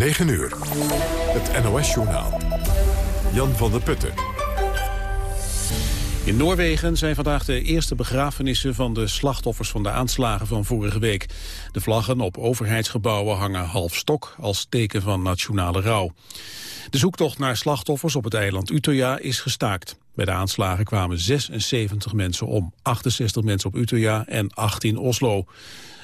9 uur. Het NOS-journaal. Jan van der Putten. In Noorwegen zijn vandaag de eerste begrafenissen van de slachtoffers van de aanslagen van vorige week. De vlaggen op overheidsgebouwen hangen half stok als teken van nationale rouw. De zoektocht naar slachtoffers op het eiland Utøya is gestaakt. Bij de aanslagen kwamen 76 mensen om, 68 mensen op Utøya en 8 in Oslo.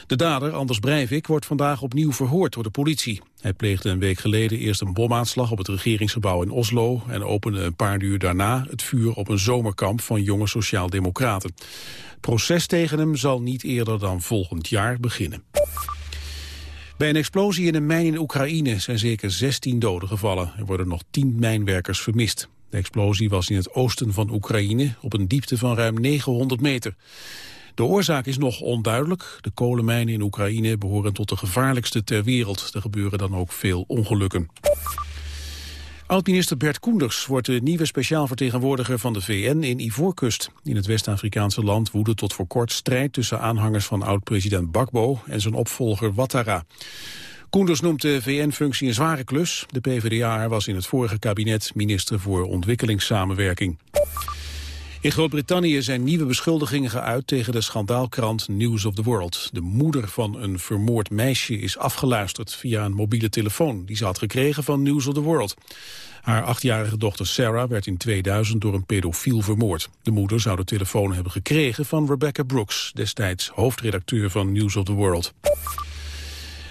De dader, Anders Breivik, wordt vandaag opnieuw verhoord door de politie. Hij pleegde een week geleden eerst een bomaanslag op het regeringsgebouw in Oslo... en opende een paar uur daarna het vuur op een zomerkamp van jonge sociaaldemocraten. Het proces tegen hem zal niet eerder dan volgend jaar beginnen. Bij een explosie in een mijn in Oekraïne zijn zeker 16 doden gevallen. Er worden nog 10 mijnwerkers vermist. De explosie was in het oosten van Oekraïne op een diepte van ruim 900 meter. De oorzaak is nog onduidelijk. De kolenmijnen in Oekraïne behoren tot de gevaarlijkste ter wereld. Er gebeuren dan ook veel ongelukken. Oud-minister Bert Koenders wordt de nieuwe speciaal vertegenwoordiger van de VN in Ivoorkust. In het West-Afrikaanse land woedde tot voor kort strijd tussen aanhangers van oud-president Bakbo en zijn opvolger Ouattara. Koenders noemt de VN-functie een zware klus. De PvdA was in het vorige kabinet minister voor ontwikkelingssamenwerking. In Groot-Brittannië zijn nieuwe beschuldigingen geuit tegen de schandaalkrant News of the World. De moeder van een vermoord meisje is afgeluisterd via een mobiele telefoon die ze had gekregen van News of the World. Haar achtjarige dochter Sarah werd in 2000 door een pedofiel vermoord. De moeder zou de telefoon hebben gekregen van Rebecca Brooks, destijds hoofdredacteur van News of the World.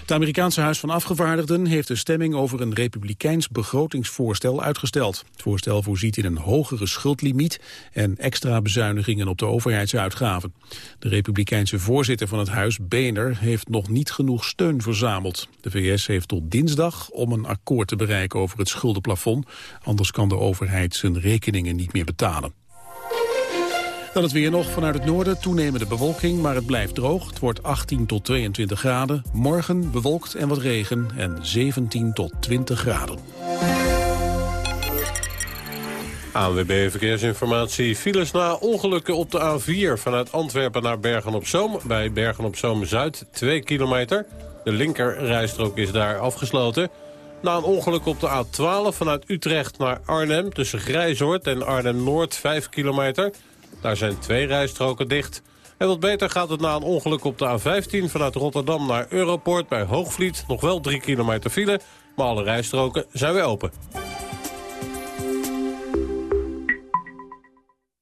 Het Amerikaanse Huis van Afgevaardigden heeft de stemming over een republikeins begrotingsvoorstel uitgesteld. Het voorstel voorziet in een hogere schuldlimiet en extra bezuinigingen op de overheidsuitgaven. De republikeinse voorzitter van het huis, Boehner, heeft nog niet genoeg steun verzameld. De VS heeft tot dinsdag om een akkoord te bereiken over het schuldenplafond, anders kan de overheid zijn rekeningen niet meer betalen. Dan het weer nog vanuit het noorden, toenemende bewolking, maar het blijft droog. Het wordt 18 tot 22 graden. Morgen bewolkt en wat regen en 17 tot 20 graden. ANWB Verkeersinformatie. Files na ongelukken op de A4 vanuit Antwerpen naar Bergen-op-Zoom. Bij Bergen-op-Zoom-Zuid 2 kilometer. De linkerrijstrook is daar afgesloten. Na een ongeluk op de A12 vanuit Utrecht naar Arnhem... tussen Grijzoord en Arnhem-Noord 5 kilometer... Daar zijn twee rijstroken dicht. En wat beter gaat het na een ongeluk op de A15 vanuit Rotterdam naar Europoort bij Hoogvliet. Nog wel drie kilometer file, maar alle rijstroken zijn weer open.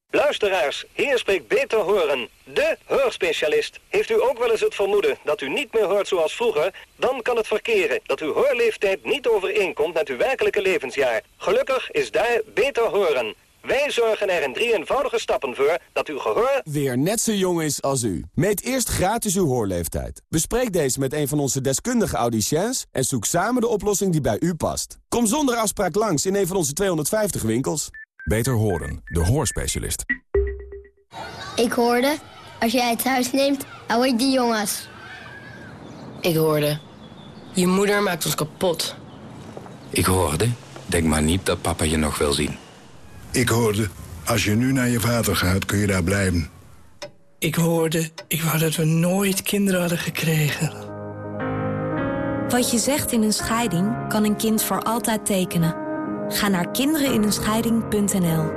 Luisteraars, hier spreekt Beter Horen, de hoorspecialist. Heeft u ook wel eens het vermoeden dat u niet meer hoort zoals vroeger? Dan kan het verkeren dat uw hoorleeftijd niet overeenkomt met uw werkelijke levensjaar. Gelukkig is daar Beter Horen. Wij zorgen er in drie eenvoudige stappen voor dat uw gehoor... weer net zo jong is als u. Meet eerst gratis uw hoorleeftijd. Bespreek deze met een van onze deskundige audiciëns... en zoek samen de oplossing die bij u past. Kom zonder afspraak langs in een van onze 250 winkels. Beter horen, de hoorspecialist. Ik hoorde, als jij het huis neemt, hou ik die jongens. Ik hoorde, je moeder maakt ons kapot. Ik hoorde, denk maar niet dat papa je nog wil zien. Ik hoorde, als je nu naar je vader gaat, kun je daar blijven. Ik hoorde, ik wou dat we nooit kinderen hadden gekregen. Wat je zegt in een scheiding, kan een kind voor altijd tekenen. Ga naar kinderinenscheiding.nl.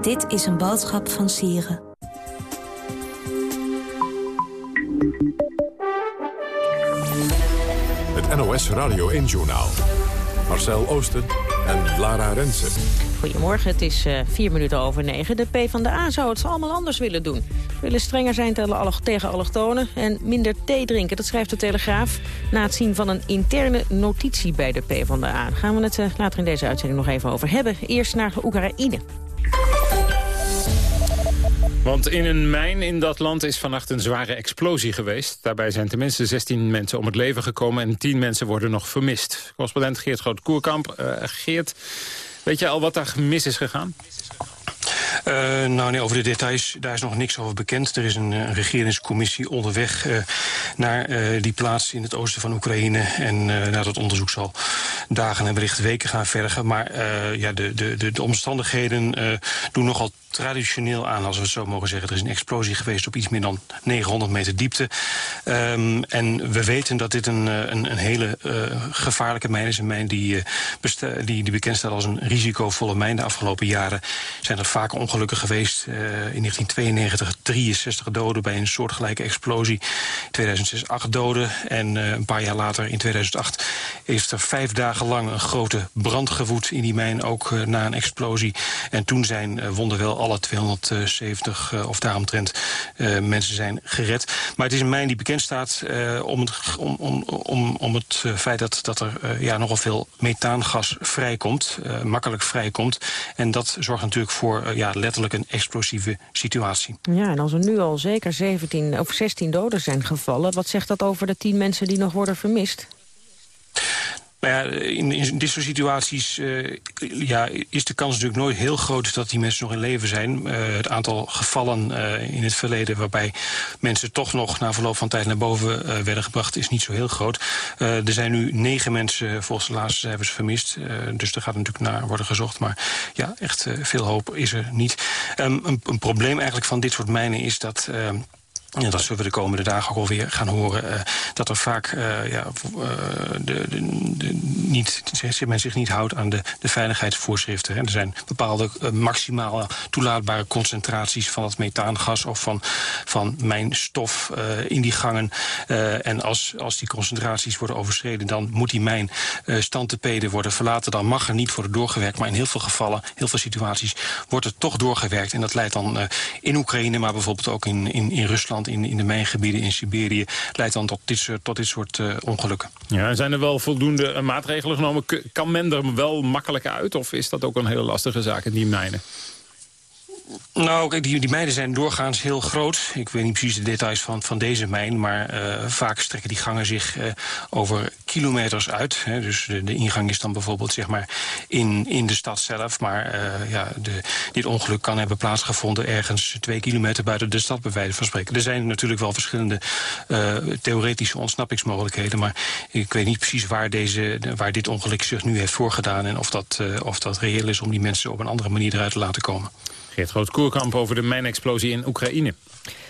Dit is een boodschap van Sieren. Het NOS Radio 1-journaal. Marcel Oosten en Lara Rensen. Goedemorgen, het is uh, vier minuten over negen. De PvdA zou het allemaal anders willen doen. We willen strenger zijn tegen allochtonen en minder thee drinken. Dat schrijft de Telegraaf na het zien van een interne notitie bij de PvdA. Daar gaan we het uh, later in deze uitzending nog even over hebben. Eerst naar Oekraïne. Want in een mijn in dat land is vannacht een zware explosie geweest. Daarbij zijn tenminste 16 mensen om het leven gekomen... en 10 mensen worden nog vermist. Correspondent Geert Groot-Koerkamp. Uh, Geert, weet je al wat daar mis is gegaan? Uh, nou nee, over de details, daar is nog niks over bekend. Er is een, een regeringscommissie onderweg uh, naar die plaats in het oosten van Oekraïne. En na dat onderzoek zal dagen en wellicht weken gaan vergen. Maar ja, de, de, de, de omstandigheden doen nogal traditioneel aan, als we het zo mogen zeggen. Er is een explosie geweest op iets meer dan 900 meter diepte. Um, en we weten dat dit een, een, een hele gevaarlijke mijn is. Een mijn die, die, die bekend staat als een risicovolle mijn. De afgelopen jaren zijn er vaak ongelukken geweest. Uh, in 1992 63 doden bij een soortgelijke explosie. In 2006 8 doden. En een paar jaar later, in 2008, is er vijf dagen lang een grote brand gewoed in die mijn. Ook na een explosie. En toen zijn wonden wel alle 270 uh, of daaromtrent mensen zijn gered. Maar het is een mijn die bekend staat om het, om, om, om, om het feit dat, dat er ja, nogal veel methaangas vrijkomt. makkelijk vrijkomt. En dat zorgt natuurlijk voor ja, letterlijk een explosieve situatie. Ja, en als er nu al zeker 17 of 16 doden zijn gevallen... wat zegt dat over de 10 mensen die nog worden vermist? Nou ja, in, dit soort situaties uh, ja, is de kans natuurlijk nooit heel groot dat die mensen nog in leven zijn. Uh, het aantal gevallen uh, in het verleden waarbij mensen toch nog na verloop van tijd naar boven werden gebracht is niet zo heel groot. er zijn nu negen mensen volgens de laatste cijfers vermist. dus er gaat natuurlijk naar worden gezocht. Maar ja, echt veel hoop is er niet. Um, een, een, probleem eigenlijk van dit soort mijnen is dat ja, dat zullen we de komende dagen ook alweer gaan horen. Uh, dat er vaak uh, ja, uh, de, de, de, niet, men zich niet houdt aan de, de veiligheidsvoorschriften. Er zijn bepaalde maximale toelaatbare concentraties van het methaangas of van, van mijn stof in die gangen. en als, als die concentraties worden overschreden, dan moet die mijn standtepeden worden verlaten. Dan mag er niet worden doorgewerkt. Maar in heel veel gevallen, heel veel situaties, wordt er toch doorgewerkt. En dat leidt dan in Oekraïne, maar bijvoorbeeld ook in, in, in Rusland in, in de mijngebieden in Siberië... leidt dan tot dit soort, tot dit soort uh, ongelukken. Ja, zijn er wel voldoende uh, maatregelen genomen? Kan men er wel makkelijk uit? Of is dat ook een hele lastige zaak in die mijnen? Nou, kijk, die, die mijnen zijn doorgaans heel groot. Ik weet niet precies de details van, van deze mijn... maar uh, vaak strekken die gangen zich uh, over kilometers uit. Hè. Dus de, de, ingang is dan bijvoorbeeld zeg maar, in, in de stad zelf. Maar uh, ja, de, dit ongeluk kan hebben plaatsgevonden... ergens twee kilometer buiten de stad, bij wijze van spreken. Er zijn natuurlijk wel verschillende theoretische ontsnappingsmogelijkheden... maar ik weet niet precies waar, deze, waar dit ongeluk zich nu heeft voorgedaan... en of dat, of dat reëel is om die mensen op een andere manier eruit te laten komen. Geert Groot-Koerkamp over de mijnexplosie in Oekraïne.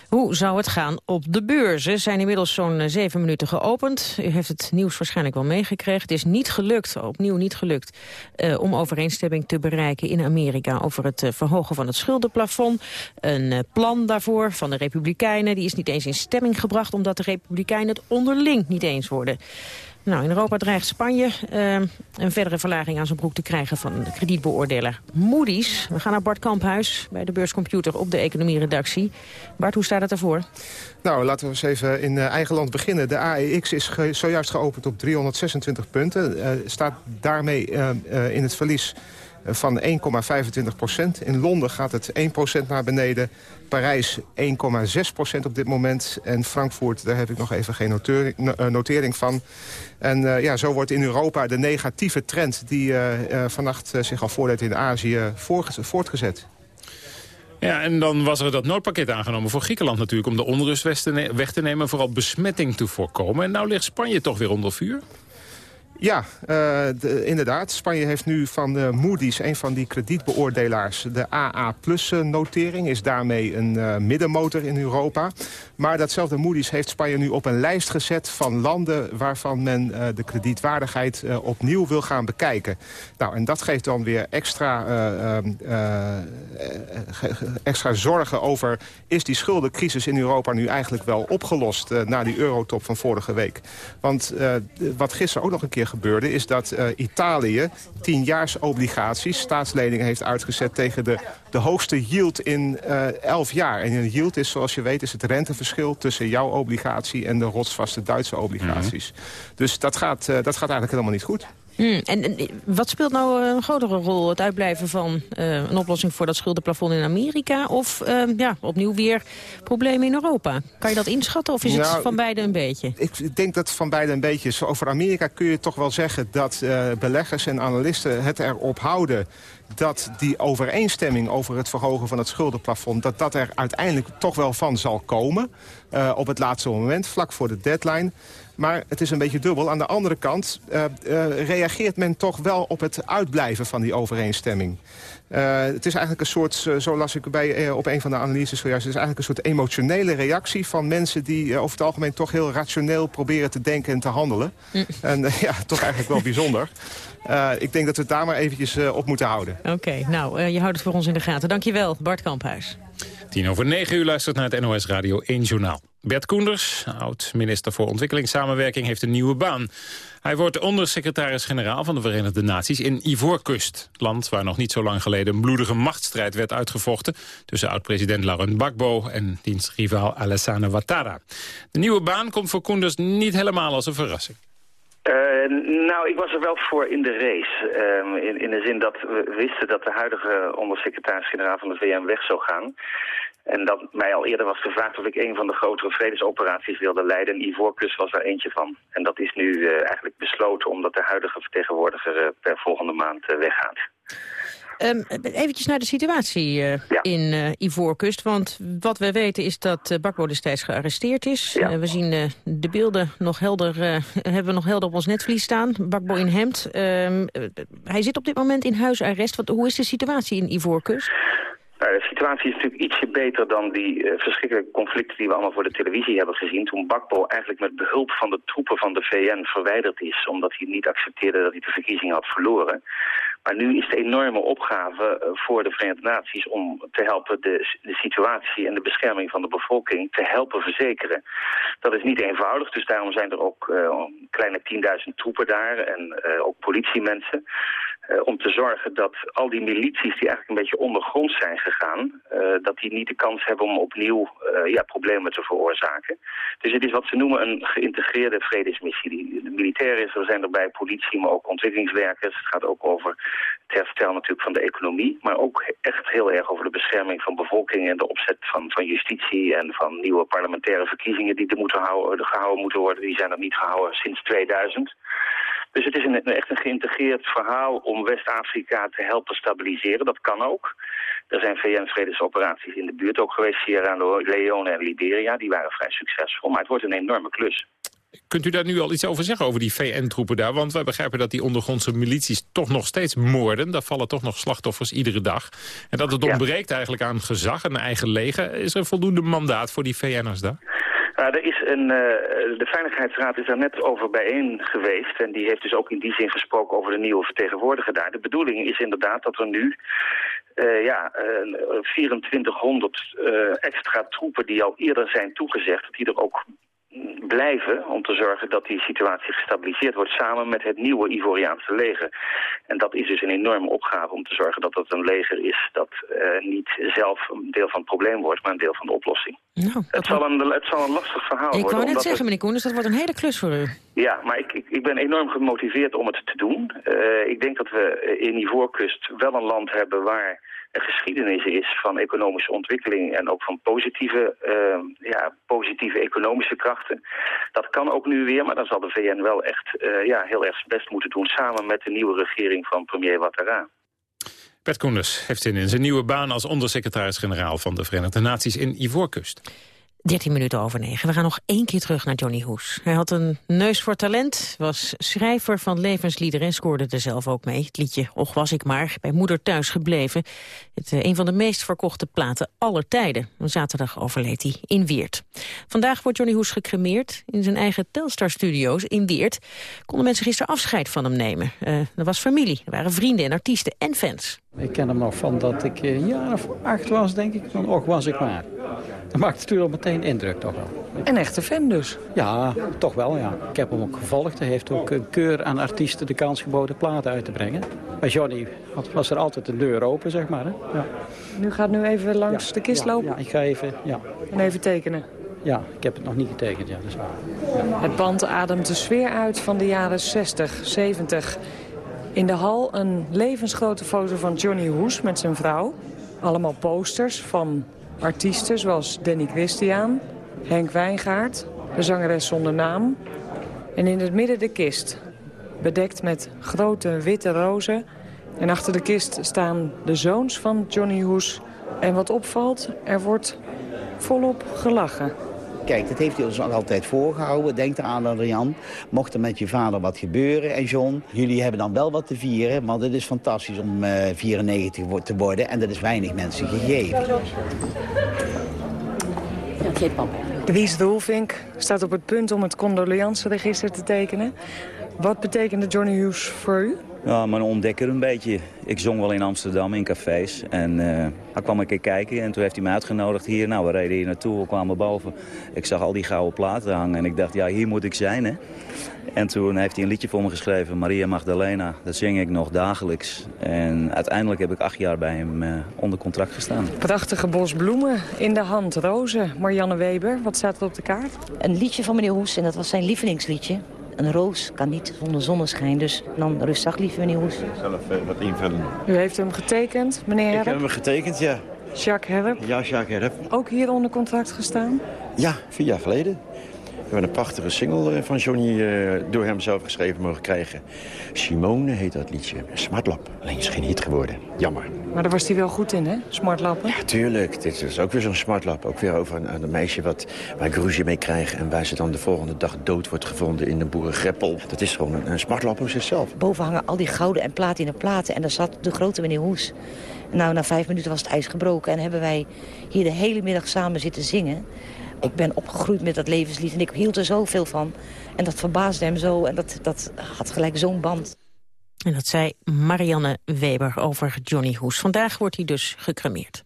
Hoe zou het gaan op de beurzen? Zijn inmiddels zo'n eh, zeven minuten geopend. U heeft het nieuws waarschijnlijk wel meegekregen. Het is niet gelukt, opnieuw niet gelukt, uh, om overeenstemming te bereiken in Amerika over het uh, verhogen van het schuldenplafond. Een plan daarvoor van de Republikeinen, die is niet eens in stemming gebracht, omdat de Republikeinen het onderling niet eens worden. Nou, in Europa dreigt Spanje uh, een verdere verlaging aan zijn broek te krijgen van de kredietbeoordeler Moody's. We gaan naar Bart Kamphuis bij de beurscomputer op de economieredactie. Bart, hoe staat het ervoor? Nou, laten we eens even in uh, eigen land beginnen. De AEX is zojuist geopend op 326 punten. Uh, staat daarmee in het verlies van 1,25 procent. In Londen gaat het 1 procent naar beneden. Parijs 1,6 procent op dit moment. En Frankfurt, daar heb ik nog even geen notering, notering van. En uh, ja, zo wordt in Europa de negatieve trend... die uh, vannacht zich al voordeed in Azië voortgezet. Ja, en dan was er dat noodpakket aangenomen voor Griekenland natuurlijk... om de onrust weg te nemen, vooral besmetting te voorkomen. En nou ligt Spanje toch weer onder vuur? Ja, de, inderdaad. Spanje heeft nu van de Moody's, een van die kredietbeoordelaars... de AA-plus-notering, is daarmee een middenmotor in Europa. Maar datzelfde Moody's heeft Spanje nu op een lijst gezet... van landen waarvan men de kredietwaardigheid opnieuw wil gaan bekijken. Nou, en dat geeft dan weer extra, extra zorgen over... is die schuldencrisis in Europa nu eigenlijk wel opgelost... na die eurotop van vorige week? Want wat gisteren ook nog een keer gebeurde... is dat uh, Italië tienjaarsobligaties, staatsleningen heeft uitgezet... tegen de, de hoogste yield in uh, elf jaar. En een yield is, zoals je weet, is het renteverschil... tussen jouw obligatie en de rotsvaste Duitse obligaties. Mhm. Dus dat gaat, uh, dat gaat eigenlijk helemaal niet goed. Hmm, en, en, wat speelt nou een grotere rol? Het uitblijven van uh, een oplossing voor dat schuldenplafond in Amerika? Of uh, ja, opnieuw weer problemen in Europa? Kan je dat inschatten of is nou, het van beide een beetje? Ik denk dat het van beide een beetje is. Over Amerika kun je toch wel zeggen dat uh, beleggers en analisten het erop houden dat die overeenstemming over het verhogen van het schuldenplafond... dat dat er uiteindelijk toch wel van zal komen uh, op het laatste moment, vlak voor de deadline. Maar het is een beetje dubbel. Aan de andere kant reageert men toch wel op het uitblijven van die overeenstemming. het is eigenlijk een soort, zo las ik bij, op een van de analyses zojuist... het is eigenlijk een soort emotionele reactie van mensen... die over het algemeen toch heel rationeel proberen te denken en te handelen. Mm. En ja, toch eigenlijk wel bijzonder. Ik denk dat we het daar maar eventjes op moeten houden. Oké, nou, je houdt het voor ons in de gaten. Dankjewel, Bart Kamphuis. Tien over negen uur luistert naar het NOS Radio 1 Journaal. Bert Koenders, oud-minister voor ontwikkelingssamenwerking, heeft een nieuwe baan. Hij wordt ondersecretaris-generaal van de Verenigde Naties in Ivoorkust. Land waar nog niet zo lang geleden een bloedige machtsstrijd werd uitgevochten... tussen oud-president Laurent Gbagbo en dienstrivaal Alassane Ouattara. De nieuwe baan komt voor Koenders niet helemaal als een verrassing. Uh, nou, ik was er wel voor in de race. Uh, in, in de zin dat we wisten dat de huidige ondersecretaris-generaal van de VN weg zou gaan. En dat mij al eerder was gevraagd of ik een van de grotere vredesoperaties wilde leiden. En Ivoorkust was er eentje van. En dat is nu uh, eigenlijk besloten omdat de huidige vertegenwoordiger uh, per volgende maand weggaat. Um, eventjes naar de situatie uh, in uh, Ivoorkust. Want wat we weten is dat uh, Bakbo destijds gearresteerd is. Ja. we zien de beelden nog helder, hebben we nog helder op ons netvlies staan. Bakbo in hemd. Um, hij zit op dit moment in huisarrest. Wat, hoe is de situatie in Ivoorkust? Nou, de situatie is natuurlijk ietsje beter dan die uh, verschrikkelijke conflicten die we allemaal voor de televisie hebben gezien. Toen Bakbo eigenlijk met behulp van de troepen van de VN verwijderd is. Omdat hij niet accepteerde dat hij de verkiezingen had verloren. Maar nu is de enorme opgave eh, voor de Verenigde Naties om te helpen de, de situatie en de bescherming van de bevolking te helpen verzekeren. Dat is niet eenvoudig, dus daarom zijn er ook uh, kleine 10.000 troepen daar en uh, ook politiemensen. Uh, om te zorgen dat al die milities die eigenlijk een beetje ondergronds zijn gegaan... Uh, dat die niet de kans hebben om opnieuw uh, ja, problemen te veroorzaken. Dus het is wat ze noemen een geïntegreerde vredesmissie. De militairen er zijn erbij, politie, maar ook ontwikkelingswerkers. Het gaat ook over het herstel natuurlijk van de economie... maar ook echt heel erg over de bescherming van bevolking... en de opzet van, van justitie en van nieuwe parlementaire verkiezingen... die er moeten houden, gehouden moeten worden. Die zijn er niet gehouden sinds 2000... Dus het is een, echt een geïntegreerd verhaal om West-Afrika te helpen stabiliseren. Dat kan ook. Er zijn VN-vredesoperaties in de buurt ook geweest, Sierra Leone en Liberia. Die waren vrij succesvol, maar het wordt een enorme klus. Kunt u daar nu al iets over zeggen, over die VN-troepen daar? Want wij begrijpen dat die ondergrondse milities toch nog steeds moorden. Daar vallen toch nog slachtoffers iedere dag. En dat het ontbreekt eigenlijk aan gezag, een eigen leger. Is er voldoende mandaat voor die VN'ers daar? Nou, er is een, uh, de Veiligheidsraad is daar net over bijeen geweest. En die heeft dus ook in die zin gesproken over de nieuwe vertegenwoordiger daar. De bedoeling is inderdaad dat er nu uh, ja, uh, 2400 extra troepen die al eerder zijn toegezegd... die er ook blijven om te zorgen dat die situatie gestabiliseerd wordt samen met het nieuwe Ivoriaanse leger. En dat is dus een enorme opgave om te zorgen dat dat een leger is dat niet zelf een deel van het probleem wordt, maar een deel van de oplossing. Nou, het, zal een, het zal een lastig verhaal ik worden. Ik wou net zeggen, meneer Koenders, dat wordt een hele klus voor u. Ja, maar ik, ik, ik ben enorm gemotiveerd om het te doen. Uh, ik denk dat we in Ivoorkust wel een land hebben waar een geschiedenis is van economische ontwikkeling en ook van positieve, uh, ja, positieve economische krachten. Dat kan ook nu weer, maar dan zal de VN wel echt uh, ja, heel erg zijn best moeten doen samen met de nieuwe regering van premier Ouattara. Bert Koenders heeft in zijn nieuwe baan als ondersecretaris-generaal van de Verenigde Naties in Ivoorkust. 13 minuten over 9. We gaan nog één keer terug naar Johnny Hoes. Hij had een neus voor talent, was schrijver van levensliederen... en scoorde er zelf ook mee. Het liedje Och was ik maar, bij moeder thuis gebleven. Het, uh, een van de meest verkochte platen aller tijden. Zaterdag overleed hij in Weert. Vandaag wordt Johnny Hoes gecremeerd. In zijn eigen Telstar-studio's in Weert... konden mensen gisteren afscheid van hem nemen. Uh, er was familie, er waren vrienden en artiesten en fans. Ik ken hem nog van dat ik een jaar of acht was, denk ik. Van Och was ik maar. Dat maakt natuurlijk meteen indruk toch wel. Een echte fan dus? Ja, toch wel ja. Ik heb hem ook gevolgd. Hij heeft ook een keur aan artiesten de kans geboden platen uit te brengen. Bij Johnny was er altijd een deur open, zeg maar. Hè? Ja. Nu gaat nu even langs ja, de kist ja, lopen? Ja, ik ga even, ja. En even tekenen? Ja, ik heb het nog niet getekend, ja, dat is waar. Ja. Het band ademt de sfeer uit van de jaren 60, 70. In de hal een levensgrote foto van Johnny Hoes met zijn vrouw. Allemaal posters van artiesten zoals Danny Christian, Henk Wijngaard, de zangeres zonder naam. En in het midden de kist, bedekt met grote witte rozen. En achter de kist staan de zoons van Johnny Hoes. En wat opvalt, er wordt volop gelachen. Kijk, dat heeft hij ons altijd voorgehouden. Denk eraan, Adrian. Mocht er met je vader wat gebeuren en John... jullie hebben dan wel wat te vieren, want het is fantastisch om uh, 94 te worden. En dat is weinig mensen gegeven. Geen papa. Wies Dolvink staat op het punt om het condoleanceregister te tekenen. Wat betekende Johnny Hughes voor u? Ja, mijn ontdekker een beetje. Ik zong wel in Amsterdam in cafés. En uh, hij kwam een keer kijken en toen heeft hij me uitgenodigd hier. Nou, we reden hier naartoe, we kwamen boven. Ik zag al die gouden platen hangen en ik dacht, ja, hier moet ik zijn, hè. En toen heeft hij een liedje voor me geschreven, Maria Magdalena. Dat zing ik nog dagelijks. En uiteindelijk heb ik acht jaar bij hem uh, onder contract gestaan. Prachtige bos bloemen in de hand, rozen. Marianne Weber, wat staat er op de kaart? Een liedje van meneer Hoes en dat was zijn lievelingsliedje. Een roos kan niet zonder zonneschijn, dus dan rustig lieve meneer Hoes. Zelf wat invullen. U heeft hem getekend, meneer Herp? Ik heb hem getekend, ja. Jacques Herp? Ja, Jacques Herp. Ook hier onder contract gestaan? Ja, vier jaar geleden. We hebben een prachtige single eh, van Johnny uh, door hem zelf geschreven mogen krijgen. Simone heet dat liedje. Smartlap. Alleen is geen hit geworden. Jammer. Maar daar was hij wel goed in, hè? Smartlappen? Ja, tuurlijk. Dit is ook weer zo'n smartlap. Ook weer over een, een meisje wat, waar ik ruzie mee krijg... en waar ze dan de volgende dag dood wordt gevonden in de boerengreppel. Dat is gewoon een, een smartlap op zichzelf. Boven hangen al die gouden en platina platen. En daar zat de grote meneer Hoes. Nou, na vijf minuten was het ijs gebroken. En hebben wij hier de hele middag samen zitten zingen. Ik ben opgegroeid met dat levenslied en ik hield er zoveel van. En dat verbaasde hem zo en dat, dat had gelijk zo'n band. En dat zei Marianne Weber over Johnny Hoes. Vandaag wordt hij dus gecremeerd.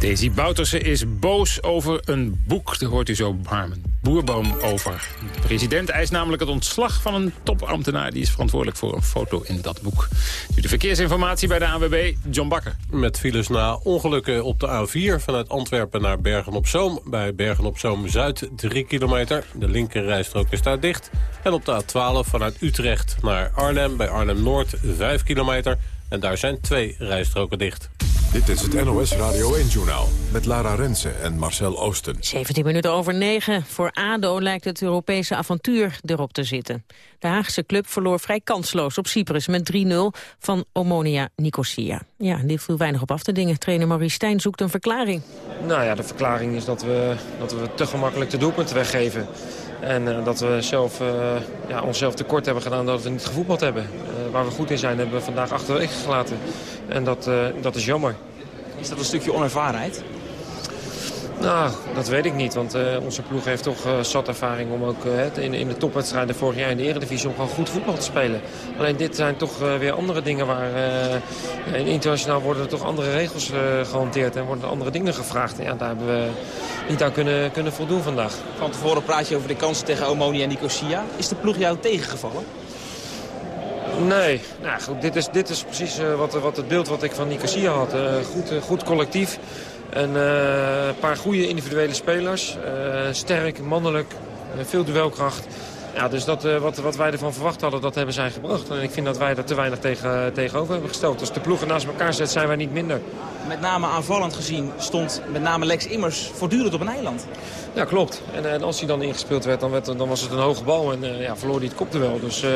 Daisy Bouterse is boos over een boek. Daar hoort u zo Harmen Boerboom over. De president eist namelijk het ontslag van een topambtenaar... die is verantwoordelijk voor een foto in dat boek. Nu de verkeersinformatie bij de ANWB, John Bakker. Met files na ongelukken op de A4 vanuit Antwerpen naar Bergen-op-Zoom. Bij Bergen-op-Zoom-Zuid 3 kilometer. De linkerrijstrook is daar dicht. En op de A12 vanuit Utrecht naar Arnhem. Bij Arnhem-Noord 5 kilometer. En daar zijn twee rijstroken dicht. Dit is het NOS Radio 1-journaal met Lara Rensen en Marcel Oosten. 17 minuten over 9. Voor ADO lijkt het Europese avontuur erop te zitten. De Haagse club verloor vrij kansloos op Cyprus met 3-0 van Omonia Nicosia. Ja, dit viel weinig op af te dingen. Trainer Maurice Stijn zoekt een verklaring. Nou ja, de verklaring is dat we, dat we te gemakkelijk de doelpunten weggeven. En uh, dat we zelf, uh, ja, onszelf tekort hebben gedaan dat we niet gevoetbald hebben. Uh, waar we goed in zijn hebben we vandaag achterwege gelaten. En dat, dat is jammer. Is dat een stukje onervarenheid? Nou, dat weet ik niet. Want uh, onze ploeg heeft toch uh, zat ervaring om ook uh, in, in de topwedstrijden vorig jaar in de Eredivisie om gewoon goed voetbal te spelen. Alleen dit zijn toch weer andere dingen waar in internationaal worden er toch andere regels gehanteerd en worden er andere dingen gevraagd. En ja, daar hebben we niet aan kunnen, kunnen voldoen vandaag. Van tevoren praat je over de kansen tegen Omonia en Nicosia. Is de ploeg jou tegengevallen? Nee, nou, goed, dit, is, dit is precies uh, wat, wat het beeld wat ik van Nicosia had. Uh, goed, uh, goed collectief. Een paar goede individuele spelers. sterk, mannelijk, veel duelkracht. Ja, dus dat, wat, wat wij ervan verwacht hadden, dat hebben zij gebracht. En ik vind dat wij er te weinig tegen, tegenover hebben gesteld. Als de ploegen naast elkaar zet, zijn wij niet minder. Met name aanvallend gezien stond met name Lex Immers voortdurend op een eiland. Ja, klopt. En, en, als hij dan ingespeeld werd, dan, werd, dan was het een hoge bal. En uh, ja, verloor hij het kopduel. Dus uh,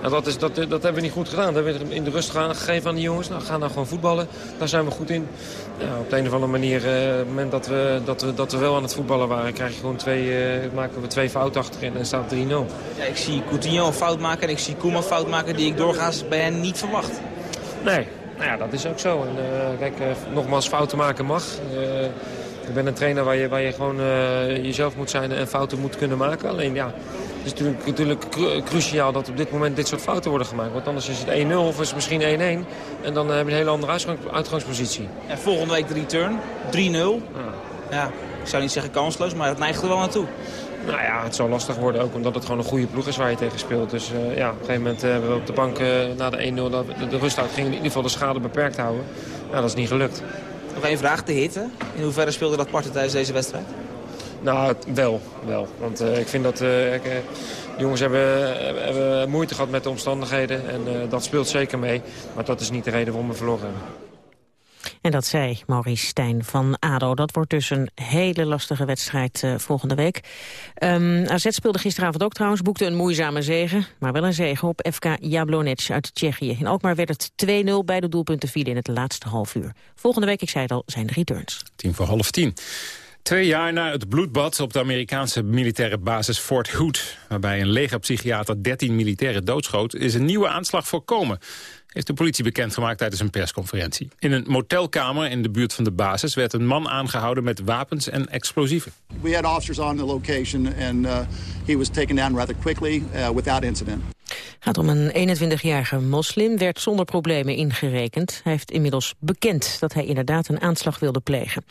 nou, dat, is, dat, dat hebben we niet goed gedaan. Dat hebben we in de rust gegeven aan die jongens. Nou, gaan nou gewoon voetballen. Daar zijn we goed in. Ja, op de een of andere manier, uh, op het moment dat we, dat, we, dat we wel aan het voetballen waren... Krijg je gewoon twee, maken we twee fouten achterin en staat 3-0. Ja, ik zie Coutinho een fout maken en ik zie Koeman fout maken... die ik doorgaans bij hen niet verwacht. Nee, nou ja, dat is ook zo. En, kijk, nogmaals, fouten maken mag. Ik ben een trainer waar je, waar je gewoon uh, jezelf moet zijn en fouten moet kunnen maken. Alleen ja, het is natuurlijk, natuurlijk cru cruciaal dat op dit moment dit soort fouten worden gemaakt. Want anders is het 1-0 of is het misschien 1-1. En dan heb je een hele andere uitgang, uitgangspositie. En volgende week de return, 3-0. Ja. ja, ik zou niet zeggen kansloos, maar het neigt er wel naartoe. Nou ja, het zal lastig worden ook omdat het gewoon een goede ploeg is waar je tegen speelt. Dus uh, ja, op een gegeven moment hebben we op de bank uh, na de 1-0 de, de rust uit ging in ieder geval de schade beperkt houden. Ja, dat is niet gelukt. Nog één vraag, de hitte. In hoeverre speelde dat parten tijdens deze wedstrijd? Nou, wel. wel. Want uh, ik vind dat... Ik, uh, de jongens hebben, hebben moeite gehad met de omstandigheden. En dat speelt zeker mee. Maar dat is niet de reden waarom we verloren hebben. En dat zei Maurice Stijn van ADO. Dat wordt dus een hele lastige wedstrijd uh, volgende week. Um, AZ speelde gisteravond ook trouwens, boekte een moeizame zege. Maar wel een zege op FK Jablonec uit Tsjechië. In Alkmaar werd het 2-0, beide doelpunten vielen in het laatste half uur. Volgende week, ik zei het al, zijn de returns. Tien voor half tien. Twee jaar na het bloedbad op de Amerikaanse militaire basis Fort Hood... waarbij een legerpsychiater 13 militairen doodschoot... is een nieuwe aanslag voorkomen heeft de politie bekendgemaakt tijdens een persconferentie. In een motelkamer in de buurt van de basis werd een man aangehouden met wapens en explosieven. We had officers on the location and uh, he was taken down rather quickly uh, without incident. gaat om een 21-jarige moslim, werd zonder problemen ingerekend. Hij heeft inmiddels bekend dat hij inderdaad een aanslag wilde plegen.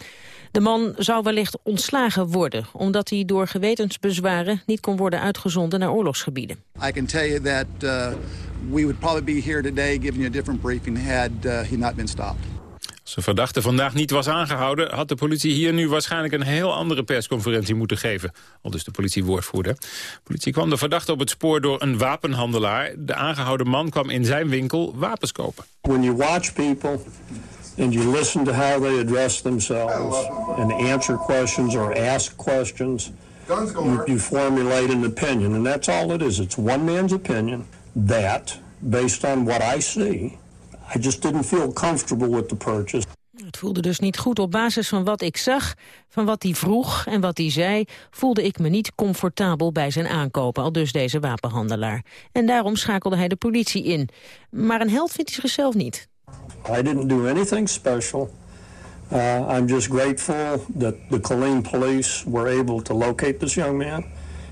De man zou wellicht ontslagen worden, omdat hij door gewetensbezwaren niet kon worden uitgezonden naar oorlogsgebieden. I can tell you that uh, we would probably be here today giving you a different briefing had uh, he not been stopped. Als de verdachte vandaag niet was aangehouden... had de politie hier nu waarschijnlijk een heel andere persconferentie moeten geven. Al dus de politiewoordvoerder. De politie kwam de verdachte op het spoor door een wapenhandelaar. De aangehouden man kwam in zijn winkel wapens kopen. When you watch people and you listen to how they address themselves... and answer questions or ask questions... You, you formulate an opinion, and that's all it is. It's one man's opinion that, based on what I see... I just didn't feel comfortable with the purchase. Het voelde dus niet goed. Op basis van wat ik zag, van wat hij vroeg en wat hij zei... voelde ik me niet comfortabel bij zijn aankopen, al dus deze wapenhandelaar. En daarom schakelde hij de politie in. Maar een held vindt hij zichzelf niet. I didn't do anything special. Uh, I'm just grateful that the Colleen police were able to locate this young man...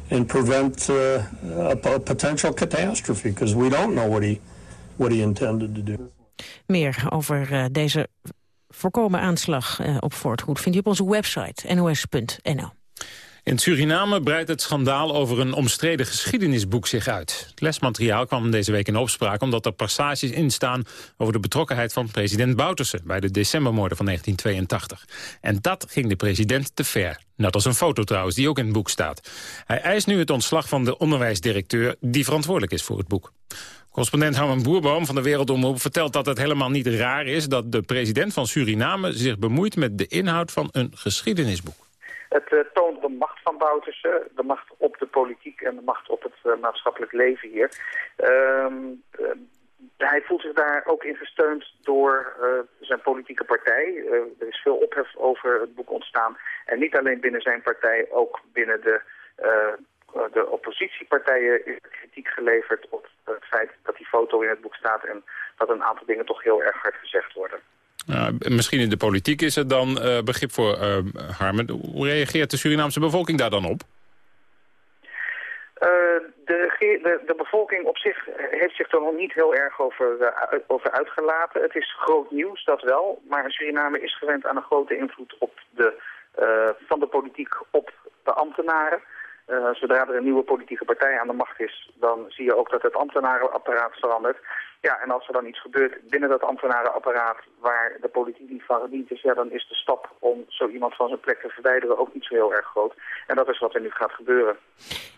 and prevent uh, a, a potential catastrophe, because we don't know what he, what he intended to do. Meer over uh, deze voorkomen aanslag uh, op Fort Hood vindt u op onze website nos.nl. In Suriname breidt het schandaal over een omstreden geschiedenisboek zich uit. Het lesmateriaal kwam deze week in opspraak omdat er passages in staan over de betrokkenheid van president Bouterse bij de decembermoorden van 1982. En dat ging de president te ver. Net als een foto trouwens, die ook in het boek staat. Hij eist nu het ontslag van de onderwijsdirecteur die verantwoordelijk is voor het boek. Correspondent Harman Boerboom van de Wereldomroep vertelt dat het helemaal niet raar is... dat de president van Suriname zich bemoeit met de inhoud van een geschiedenisboek. Het uh, toont macht van Bouterse, de macht op de politiek en de macht op het uh, maatschappelijk leven hier. Uh, hij voelt zich daar ook in gesteund door zijn politieke partij. er is veel ophef over het boek ontstaan. En niet alleen binnen zijn partij, ook binnen de de oppositiepartijen is kritiek geleverd op het feit dat die foto in het boek staat en dat een aantal dingen toch heel erg hard gezegd worden. Misschien in de politiek is er dan uh, begrip voor uh, Harmen. Hoe reageert de Surinaamse bevolking daar dan op? De, de, de, bevolking op zich heeft zich er nog niet heel erg over, over uitgelaten. Het is groot nieuws, dat wel. Maar Suriname is gewend aan een grote invloed op de, van de politiek op de ambtenaren. Uh, zodra er een nieuwe politieke partij aan de macht is, dan zie je ook dat het ambtenarenapparaat verandert. Ja, en als er dan iets gebeurt binnen dat ambtenarenapparaat waar de politiek niet van gediend is, ja, dan is de stap om zo iemand van zijn plek te verwijderen ook niet zo heel erg groot. En dat is wat er nu gaat gebeuren.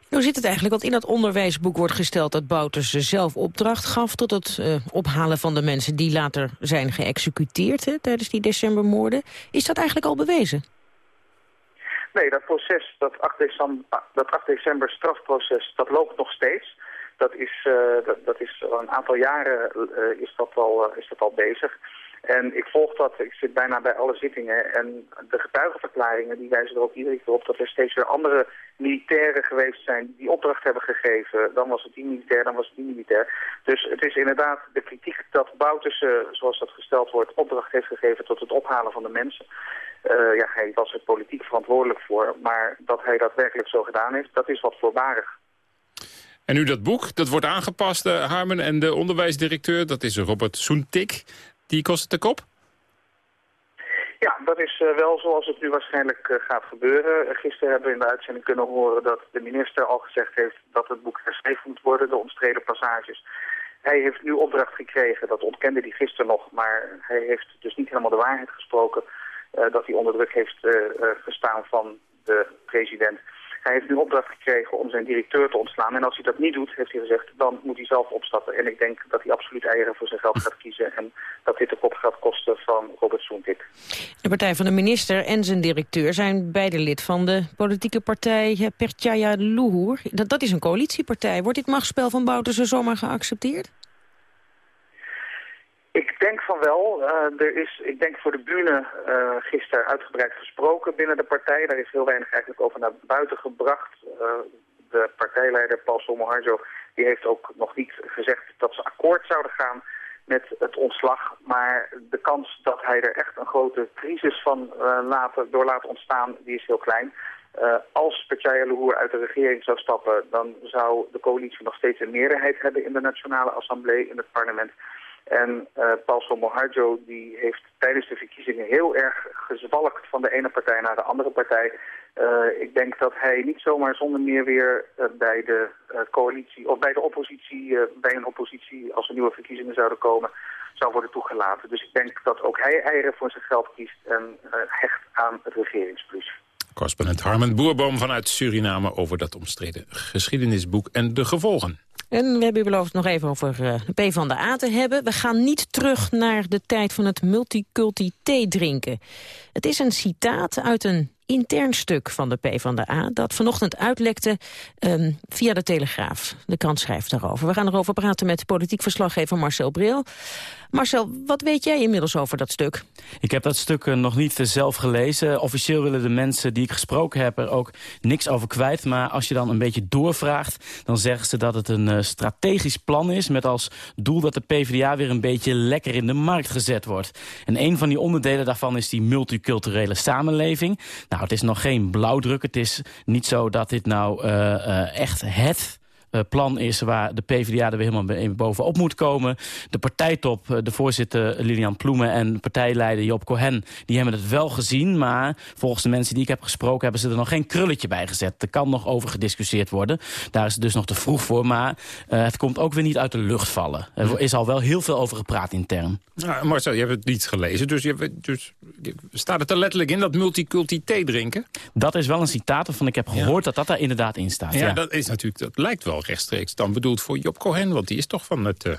Hoe zit het eigenlijk? Want in dat onderwijsboek wordt gesteld dat Bouters zelf opdracht gaf tot het uh, ophalen van de mensen die later zijn geëxecuteerd hè, tijdens die decembermoorden. Is dat eigenlijk al bewezen? Nee, dat proces, dat 8 december, dat 8 december strafproces, dat loopt nog steeds. Dat is, uh, dat, is al een aantal jaren uh, is, dat al, uh, is dat al bezig. En ik volg dat, ik zit bijna bij alle zittingen. En de getuigenverklaringen die wijzen er ook iedere keer op dat er steeds weer andere militairen geweest zijn die opdracht hebben gegeven. Dan was het die militair, dan was het die militair. Dus het is inderdaad de kritiek dat Bouterse, zoals dat gesteld wordt, opdracht heeft gegeven tot het ophalen van de mensen. Uh, ja, hij was er politiek verantwoordelijk voor. Maar dat hij dat werkelijk zo gedaan heeft, dat is wat voorbarig. En nu dat boek, dat wordt aangepast, uh, Harmen. En de onderwijsdirecteur, dat is Robert Soentik. Die kost het de kop? Ja, dat is uh, wel zoals het nu waarschijnlijk gaat gebeuren. gisteren hebben we in de uitzending kunnen horen dat de minister al gezegd heeft dat het boek herschreven moet worden, de omstreden passages. Hij heeft nu opdracht gekregen, dat ontkende hij gisteren nog, maar hij heeft dus niet helemaal de waarheid gesproken. Uh, dat hij onder druk heeft gestaan van de president. Hij heeft nu opdracht gekregen om zijn directeur te ontslaan. En als hij dat niet doet, heeft hij gezegd, dan moet hij zelf opstappen. En ik denk dat hij absoluut eieren voor zijn geld gaat kiezen. En dat dit de kop gaat kosten van Robert Soentik. De partij van de minister en zijn directeur zijn beide lid van de politieke partij Perchaya Luhur. Dat, dat is een coalitiepartij. Wordt dit machtsspel van Bouterse zomaar geaccepteerd? Ik denk van wel. Uh, er is, ik denk voor de bühne uh, gisteren uitgebreid gesproken binnen de partij. Daar is heel weinig eigenlijk over naar buiten gebracht. Uh, de partijleider Paul Sommoharjo die heeft ook nog niet gezegd dat ze akkoord zouden gaan met het ontslag. Maar de kans dat hij er echt een grote crisis van laten, door laat ontstaan, die is heel klein. Als Partij Lehoer uit de regering zou stappen, dan zou de coalitie nog steeds een meerderheid hebben in de Nationale Assemblée, in het parlement. En uh, Paul Somoharjo die heeft tijdens de verkiezingen heel erg gezwalkt van de ene partij naar de andere partij. Uh, ik denk dat hij niet zomaar zonder meer weer uh, bij de coalitie of bij de oppositie, bij een oppositie als er nieuwe verkiezingen zouden komen, zou worden toegelaten. Dus ik denk dat ook hij eieren voor zijn geld kiest en hecht aan het regeringsplus. Correspondent Harmen Boerboom vanuit Suriname over dat omstreden geschiedenisboek en de gevolgen. En we hebben u beloofd nog even over de P van de A te hebben. We gaan niet terug naar de tijd van het multiculti thee drinken. Het is een citaat uit een intern stuk van de PvdA... dat vanochtend uitlekte um, via de Telegraaf. De krant schrijft daarover. We gaan erover praten met politiek verslaggever Marcel Bril. Marcel, wat weet jij inmiddels over dat stuk? Ik heb dat stuk eh, nog niet zelf gelezen. Officieel willen de mensen die ik gesproken heb er ook niks over kwijt. Maar als je dan een beetje doorvraagt, dan zeggen ze dat het een uh, strategisch plan is... met als doel dat de PvdA weer een beetje lekker in de markt gezet wordt. En een van die onderdelen daarvan is die multiculturele samenleving. Nou, het is nog geen blauwdruk. Het is niet zo dat dit nou uh, echt het plan is waar de PvdA er weer helemaal bovenop moet komen. De partijtop, eh, de voorzitter Lilian Ploemen en partijleider Job Cohen... die hebben het wel gezien, maar volgens de mensen die ik heb gesproken... hebben ze er nog geen krulletje bij gezet. Er kan nog over gediscussieerd worden. Daar is het dus nog te vroeg voor, maar uh, het komt ook weer niet uit de lucht vallen. Er is al wel heel veel over gepraat intern. Nou, Marcel, je hebt het niet gelezen, dus, je, dus staat het er letterlijk in dat multiculti thee drinken? Dat is wel een citaat waarvan ik heb gehoord ja. dat dat daar inderdaad in staat. Ja, ja, dat is natuurlijk, dat lijkt wel rechtstreeks dan bedoeld voor Job Cohen? Want die is toch van het uh,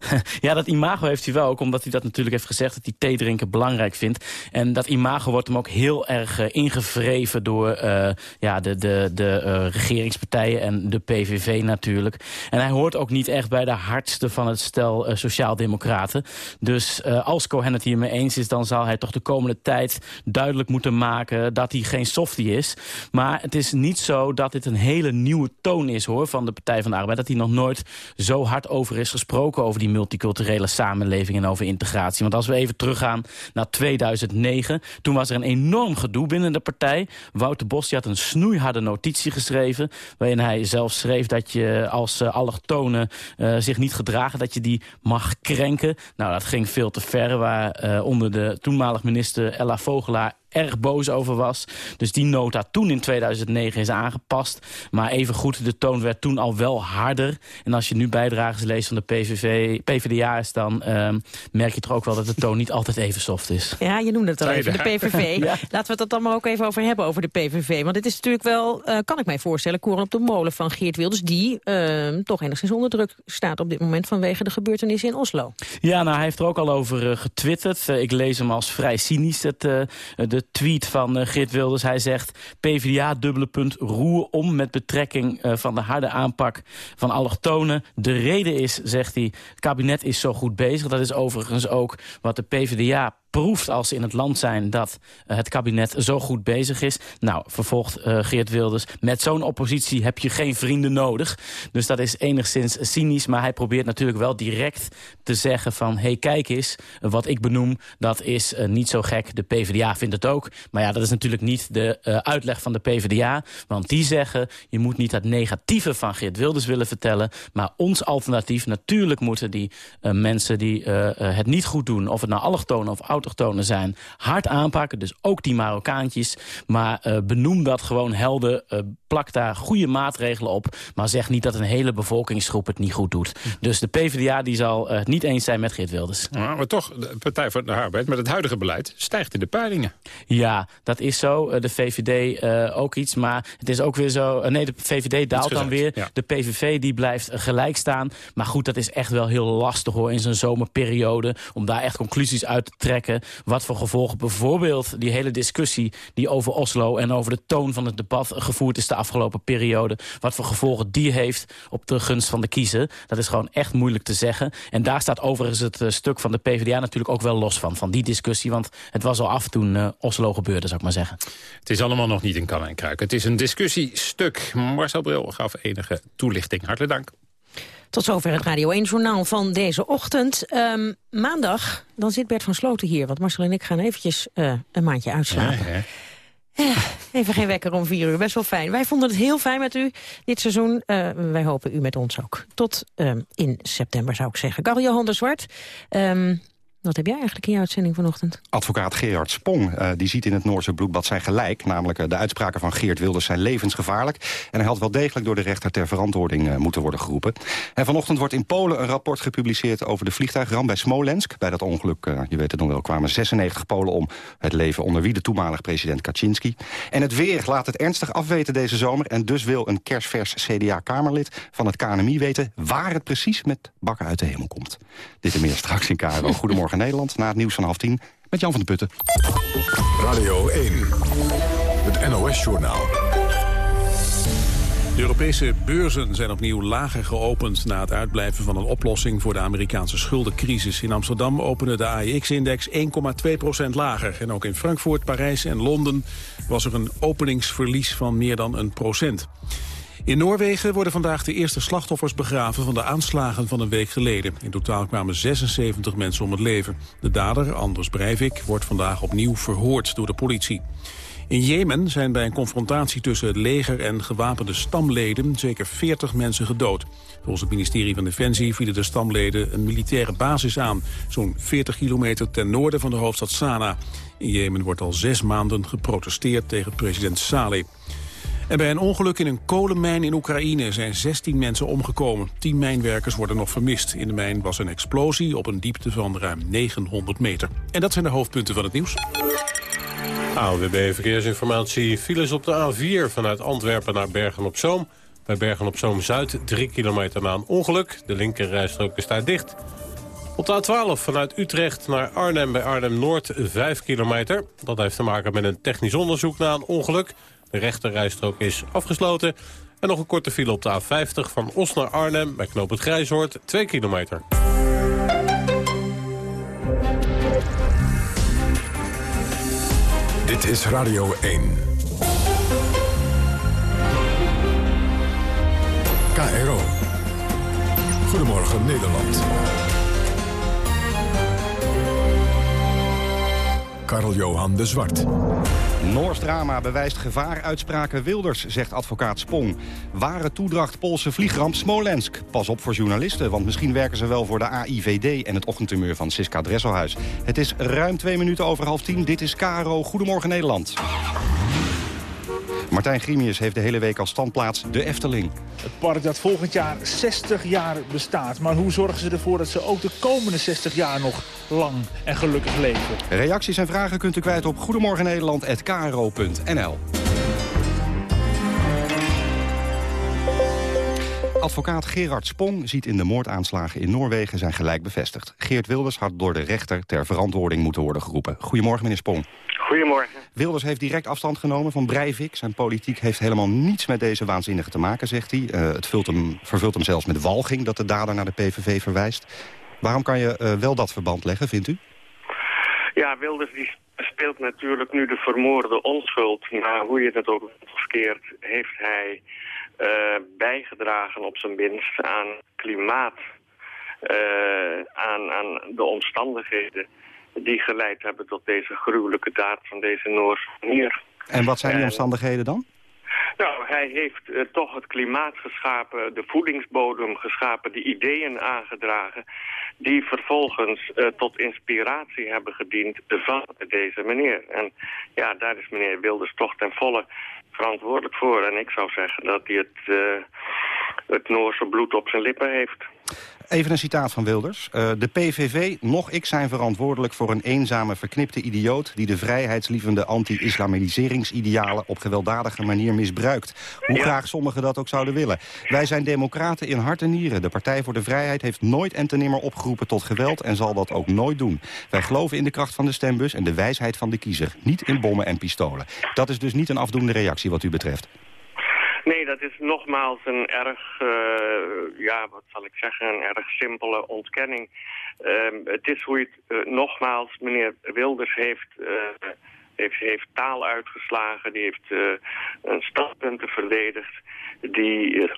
ja, dat imago heeft hij wel, ook omdat hij dat natuurlijk heeft gezegd... dat hij thee drinken belangrijk vindt. En dat imago wordt hem ook heel erg uh, ingevreven door uh, ja, de, de, de uh, regeringspartijen en de PVV natuurlijk. En hij hoort ook niet echt bij de hardste van het stel sociaaldemocraten. Dus als Cohen het hiermee eens is, dan zal hij toch de komende tijd duidelijk moeten maken... dat hij geen softie is. Maar het is niet zo dat dit een hele nieuwe toon is hoor, van de Partij van de Arbeid. Dat hij nog nooit zo hard over is gesproken over die multiculturele samenleving en over integratie. Want als we even teruggaan naar 2009, toen was er een enorm gedoe binnen de partij. Wouter Bos die had een snoeiharde notitie geschreven, waarin hij zelf schreef dat je als uh, allochtonen uh, zich niet gedragen, dat je die mag krenken. Nou, dat ging veel te ver, waar uh, onder de toenmalig minister Ella Vogelaar erg boos over was. Dus die nota toen in 2009 is aangepast. Maar even goed, de toon werd toen al wel harder. En als je nu bijdragers leest van de PVV, PVDA's... dan uh, merk je toch ook wel dat de toon niet altijd even soft is. Ja, je noemde het al even, de PVV. ja. Laten we het dan maar ook even over hebben, over de PVV. Want dit is natuurlijk wel, uh, kan ik mij voorstellen... koren op de molen van Geert Wilders... die uh, toch enigszins onder druk staat op dit moment... vanwege de gebeurtenissen in Oslo. Ja, nou, hij heeft er ook al over getwitterd. ik lees hem als vrij cynisch, het, de tweet van uh, Geert Wilders. Hij zegt, PvdA dubbele punt roer om met betrekking uh, van de harde aanpak van allochtonen. De reden is, zegt hij, het kabinet is zo goed bezig. Dat is overigens ook wat de PvdA proeft als ze in het land zijn dat uh, het kabinet zo goed bezig is. Nou, vervolgt uh, Geert Wilders, met zo'n oppositie heb je geen vrienden nodig. Dus dat is enigszins cynisch, maar hij probeert natuurlijk wel direct te zeggen van... hé, hey, kijk eens, wat ik benoem, dat is uh, niet zo gek. De PvdA vindt het ook. Maar ja, dat is natuurlijk niet de uitleg van de PvdA. Want die zeggen, je moet niet het negatieve van Geert Wilders willen vertellen... maar ons alternatief, natuurlijk moeten die mensen die het niet goed doen... of het nou allochtonen of autochtonen zijn, hard aanpakken. Dus ook die Marokkaantjes. Maar uh, benoem dat gewoon helder. Uh, plak daar goede maatregelen op. Maar zeg niet dat een hele bevolkingsgroep het niet goed doet. Dus de PvdA die zal het uh, niet eens zijn met Geert Wilders. Ja, maar toch, de Partij voor de Arbeid met het huidige beleid stijgt in de peilingen. Ja, dat is zo. De VVD ook iets. Maar het is ook weer zo... nee, de VVD daalt dan weer. Ja. De PVV die blijft gelijk staan. Maar goed, dat is echt wel heel lastig hoor in zo'n zomerperiode. Om daar echt conclusies uit te trekken wat voor gevolgen bijvoorbeeld die hele discussie die over Oslo en over de toon van het debat gevoerd is de afgelopen periode, wat voor gevolgen die heeft op de gunst van de kiezer. Dat is gewoon echt moeilijk te zeggen. En daar staat overigens het uh, stuk van de PvdA natuurlijk ook wel los van, van die discussie, want het was al af toen uh, Oslo gebeurde, zou ik maar zeggen. Het is allemaal nog niet in kan en kruik. Het is een discussiestuk. Marcel Bril gaf enige toelichting. Hartelijk dank. Tot zover het Radio 1-journaal van deze ochtend. Um, maandag, dan zit Bert van Sloten hier. Want Marcel en ik gaan eventjes uh, een maandje uitslapen. Ja, ja. even geen wekker om vier uur, best wel fijn. Wij vonden het heel fijn met u dit seizoen. Uh, wij hopen u met ons ook. Tot um, in september zou ik zeggen. Karel Johan de Zwart, um, wat heb jij eigenlijk in je uitzending vanochtend? Advocaat Gerard Spong uh, die ziet in het Noorse bloedbad zijn gelijk. Namelijk uh, de uitspraken van Geert Wilders zijn levensgevaarlijk. En hij had wel degelijk door de rechter ter verantwoording uh, moeten worden geroepen. En vanochtend wordt in Polen een rapport gepubliceerd over de vliegtuigramp bij Smolensk. Bij dat ongeluk, je weet het nog wel, kwamen 96 Polen om het leven... onder wie de toenmalig president Kaczynski. En het weer laat het ernstig afweten deze zomer. En dus wil een kerstvers CDA-kamerlid van het KNMI weten... waar het precies met bakken uit de hemel komt. Dit en meer straks in KRO. Goedemorgen. Nederland na het nieuws van half tien met Jan van de Putten. Radio 1, het NOS-journaal. De Europese beurzen zijn opnieuw lager geopend... na het uitblijven van een oplossing voor de Amerikaanse schuldencrisis. In Amsterdam opende de AEX-index 1,2% lager. En ook in Frankfurt, Parijs en Londen was er een openingsverlies van meer dan een procent. In Noorwegen worden vandaag de eerste slachtoffers begraven van de aanslagen van een week geleden. In totaal kwamen 76 mensen om het leven. De dader, Anders Breivik, wordt vandaag opnieuw verhoord door de politie. In Jemen zijn bij een confrontatie tussen het leger en gewapende stamleden zeker 40 mensen gedood. Volgens het ministerie van Defensie vielen de stamleden een militaire basis aan, zo'n 40 kilometer ten noorden van de hoofdstad Sanaa. In Jemen wordt al zes maanden geprotesteerd tegen president Saleh. En bij een ongeluk in een kolenmijn in Oekraïne zijn 16 mensen omgekomen. 10 mijnwerkers worden nog vermist. In de mijn was een explosie op een diepte van ruim 900 meter. En dat zijn de hoofdpunten van het nieuws. AWB Verkeersinformatie. Files op de A4 vanuit Antwerpen naar Bergen-op-Zoom. Bij Bergen-op-Zoom-Zuid 3 kilometer na ongeluk. De linkerrijstrook is daar dicht. Op de A12 vanuit Utrecht naar Arnhem bij Arnhem-Noord 5 kilometer. Dat heeft te maken met een technisch onderzoek na een ongeluk. De rechterrijstrook is afgesloten. En nog een korte file op de A50 van Os naar Arnhem... bij Knoop het Grijshoort, 2 kilometer. Dit is Radio 1. KRO. Goedemorgen Nederland. Karl-Johan de Zwart. Noors drama bewijst gevaar uitspraken Wilders, zegt advocaat Spong. Ware toedracht Poolse vliegramp Smolensk. Pas op voor journalisten, want misschien werken ze wel voor de AIVD... en het ochtendtumeur van Siska Dresselhuis. Het is ruim twee minuten over half tien. Dit is Caro. Goedemorgen Nederland. Martijn Grimius heeft de hele week als standplaats de Efteling. Het park dat volgend jaar 60 jaar bestaat. Maar hoe zorgen ze ervoor dat ze ook de komende 60 jaar nog lang en gelukkig leven? Reacties en vragen kunt u kwijt op goedemorgennederland.kro.nl. Advocaat Gerard Spong ziet in de moordaanslagen in Noorwegen zijn gelijk bevestigd. Geert Wilders had door de rechter ter verantwoording moeten worden geroepen. Goedemorgen, meneer Spong. Goedemorgen. Wilders heeft direct afstand genomen van Breivik. Zijn politiek heeft helemaal niets met deze waanzinnige te maken, zegt hij. Uh, het vult hem, vervult hem zelfs met walging dat de dader naar de PVV verwijst. Waarom kan je uh, wel dat verband leggen, vindt u? Ja, Wilders die speelt natuurlijk nu de vermoorde onschuld. Maar hoe je het ook verkeerd, heeft hij uh, bijgedragen op zijn minst aan klimaat... aan, aan de omstandigheden die geleid hebben tot deze gruwelijke daad van deze Noorse manier. En wat zijn die omstandigheden dan? Nou, hij heeft uh, toch het klimaat geschapen, de voedingsbodem geschapen, de ideeën aangedragen... die vervolgens uh, tot inspiratie hebben gediend van deze meneer. En ja, daar is meneer Wilders toch ten volle verantwoordelijk voor. En ik zou zeggen dat hij het, uh, het Noorse bloed op zijn lippen heeft. Even een citaat van Wilders. Uh, de PVV, nog ik zijn verantwoordelijk voor een eenzame verknipte idioot... die de vrijheidslievende anti-islamiseringsidealen op gewelddadige manier misbruikt. Hoe graag sommigen dat ook zouden willen. Wij zijn democraten in hart en nieren. De Partij voor de Vrijheid heeft nooit en ten nimmer opgeroepen tot geweld... en zal dat ook nooit doen. Wij geloven in de kracht van de stembus en de wijsheid van de kiezer. Niet in bommen en pistolen. Dat is dus niet een afdoende reactie wat u betreft. Nee, dat is nogmaals een erg, uh, ja, wat zal ik zeggen, een erg simpele ontkenning. Uh, het is hoe je het, uh, nogmaals, meneer Wilders heeft, eh, heeft, heeft taal uitgeslagen, die heeft een standpunten verdedigd, die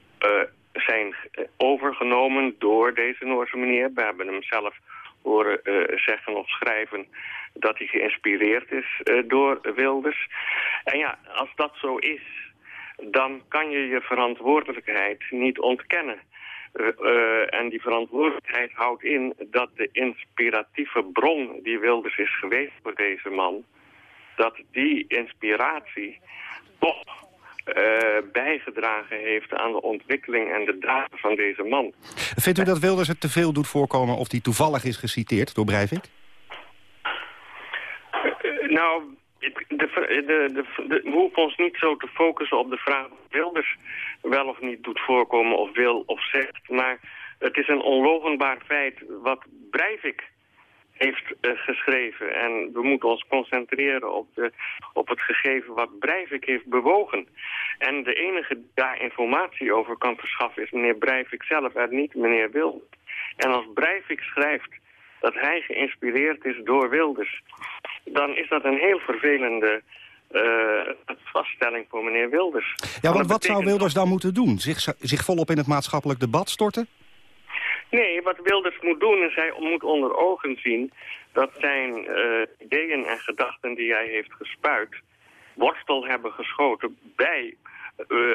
zijn overgenomen door deze Noorse meneer. We hebben hem zelf horen zeggen of schrijven dat hij geïnspireerd is door Wilders. En ja, als dat zo is dan kan je je verantwoordelijkheid niet ontkennen. Uh, uh, en die verantwoordelijkheid houdt in dat de inspiratieve bron die Wilders is geweest voor deze man, dat die inspiratie toch uh, bijgedragen heeft aan de ontwikkeling en de daden van deze man. Vindt u dat Wilders het te veel doet voorkomen of die toevallig is geciteerd door Breivik? nou, de, we hoeven ons niet zo te focussen op de vraag of Wilders wel of niet doet voorkomen of wil of zegt. Maar het is een onlogenbaar feit wat Breivik heeft uh, geschreven. En we moeten ons concentreren op, de, op het gegeven wat Breivik heeft bewogen. En de enige die daar informatie over kan verschaffen is meneer Breivik zelf en niet meneer Wilders. En als Breivik schrijft dat hij geïnspireerd is door Wilders... dan is dat een heel vervelende uh, vaststelling voor meneer Wilders. Ja, want wat zou Wilders dan moeten doen? Zich, zich volop in het maatschappelijk debat storten? Nee, wat Wilders moet doen is hij moet onder ogen zien... dat zijn uh, ideeën en gedachten die hij heeft gespuit... worstel hebben geschoten bij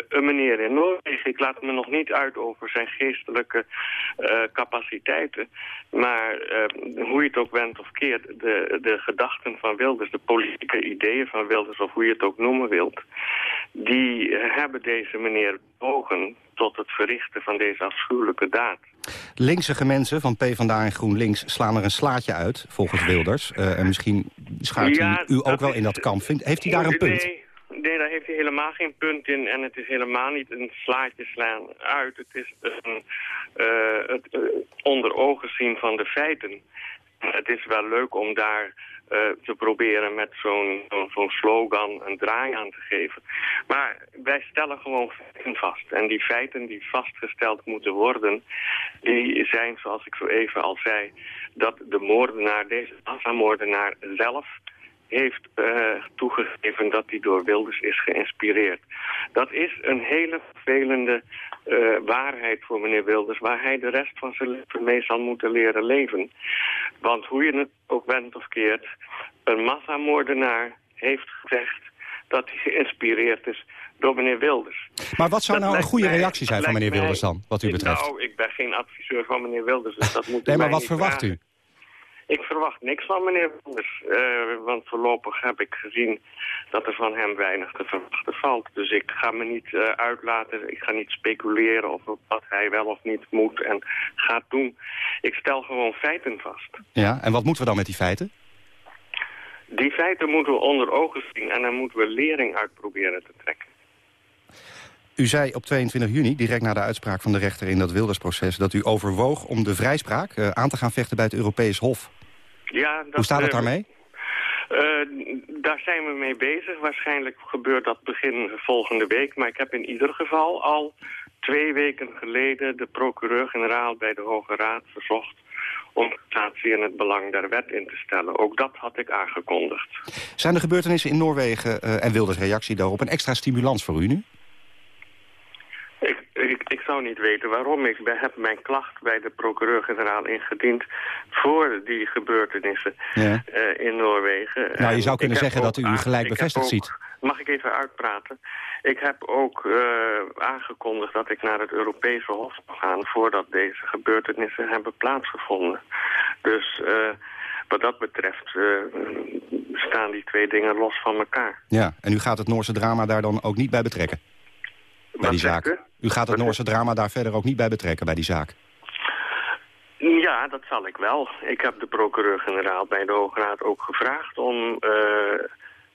een meneer in Noorwegen. Ik laat me nog niet uit over zijn geestelijke uh, capaciteiten. Maar uh, hoe je het ook went of keert, de, de gedachten van Wilders, de politieke ideeën van Wilders, of hoe je het ook noemen wilt, die hebben deze meneer bewogen tot het verrichten van deze afschuwelijke daad. Linkse mensen van PvdA en GroenLinks slaan er een slaatje uit, volgens Wilders. en misschien schaart ja, u, u ook wel in dat kamp. Vindt, heeft hij daar een punt? Nee. Nee, daar heeft hij helemaal geen punt in. En het is helemaal niet een slaatje slaan uit. Het is een, uh, het uh, onder ogen zien van de feiten. Het is wel leuk om daar uh, te proberen met zo'n zo slogan een draai aan te geven. Maar wij stellen gewoon feiten vast. En die feiten die vastgesteld moeten worden, die zijn zoals ik zo even al zei, dat de moordenaar, deze massamoordenaar zelf heeft uh, toegegeven dat hij door Wilders is geïnspireerd. Dat is een hele vervelende uh, waarheid voor meneer Wilders... waar hij de rest van zijn leven mee zal moeten leren leven. Want hoe je het ook bent of keert... een massamoordenaar heeft gezegd dat hij geïnspireerd is door meneer Wilders. Maar wat zou nou een goede reactie zijn van meneer Wilders dan, wat u betreft? Nou, ik ben geen adviseur van meneer Wilders, dus dat moet Nee, maar wat verwacht u? Ik verwacht niks van meneer Wilders. Uh, want voorlopig heb ik gezien dat er van hem weinig te verwachten valt. Dus ik ga me niet uh, uitlaten, ik ga niet speculeren over wat hij wel of niet moet en gaat doen. Ik stel gewoon feiten vast. Ja, en wat moeten we dan met die feiten? Die feiten moeten we onder ogen zien en dan moeten we lering uit proberen te trekken. U zei op 22 juni, direct na de uitspraak van de rechter in dat Wildersproces... dat u overwoog om de vrijspraak uh, aan te gaan vechten bij het Europees Hof. Ja, dat, Hoe staat het daarmee? Uh, daar zijn we mee bezig. Waarschijnlijk gebeurt dat begin volgende week. Maar ik heb in ieder geval al twee weken geleden... de procureur-generaal bij de Hoge Raad verzocht om casatie in het belang der wet in te stellen. Ook dat had ik aangekondigd. Zijn de gebeurtenissen in Noorwegen uh, en Wilders reactie daarop... een extra stimulans voor u nu? Ik, ik, ik, zou niet weten waarom. Ik heb mijn klacht bij de procureur-generaal ingediend voor die gebeurtenissen ja. uh, in Noorwegen. Nou, je zou kunnen zeggen dat u u gelijk bevestigd ook, ziet. Mag ik even uitpraten? Ik heb ook uh, aangekondigd dat ik naar het Europese Hof zou gaan... voordat deze gebeurtenissen hebben plaatsgevonden. Dus... Uh, wat dat betreft uh, staan die twee dingen los van elkaar. Ja, en u gaat het Noorse drama daar dan ook niet bij betrekken? Bij die zaak. U? gaat het Noorse drama daar verder ook niet bij betrekken, bij die zaak? Ja, dat zal ik wel. Ik heb de procureur-generaal bij de Hoge Raad ook gevraagd om uh,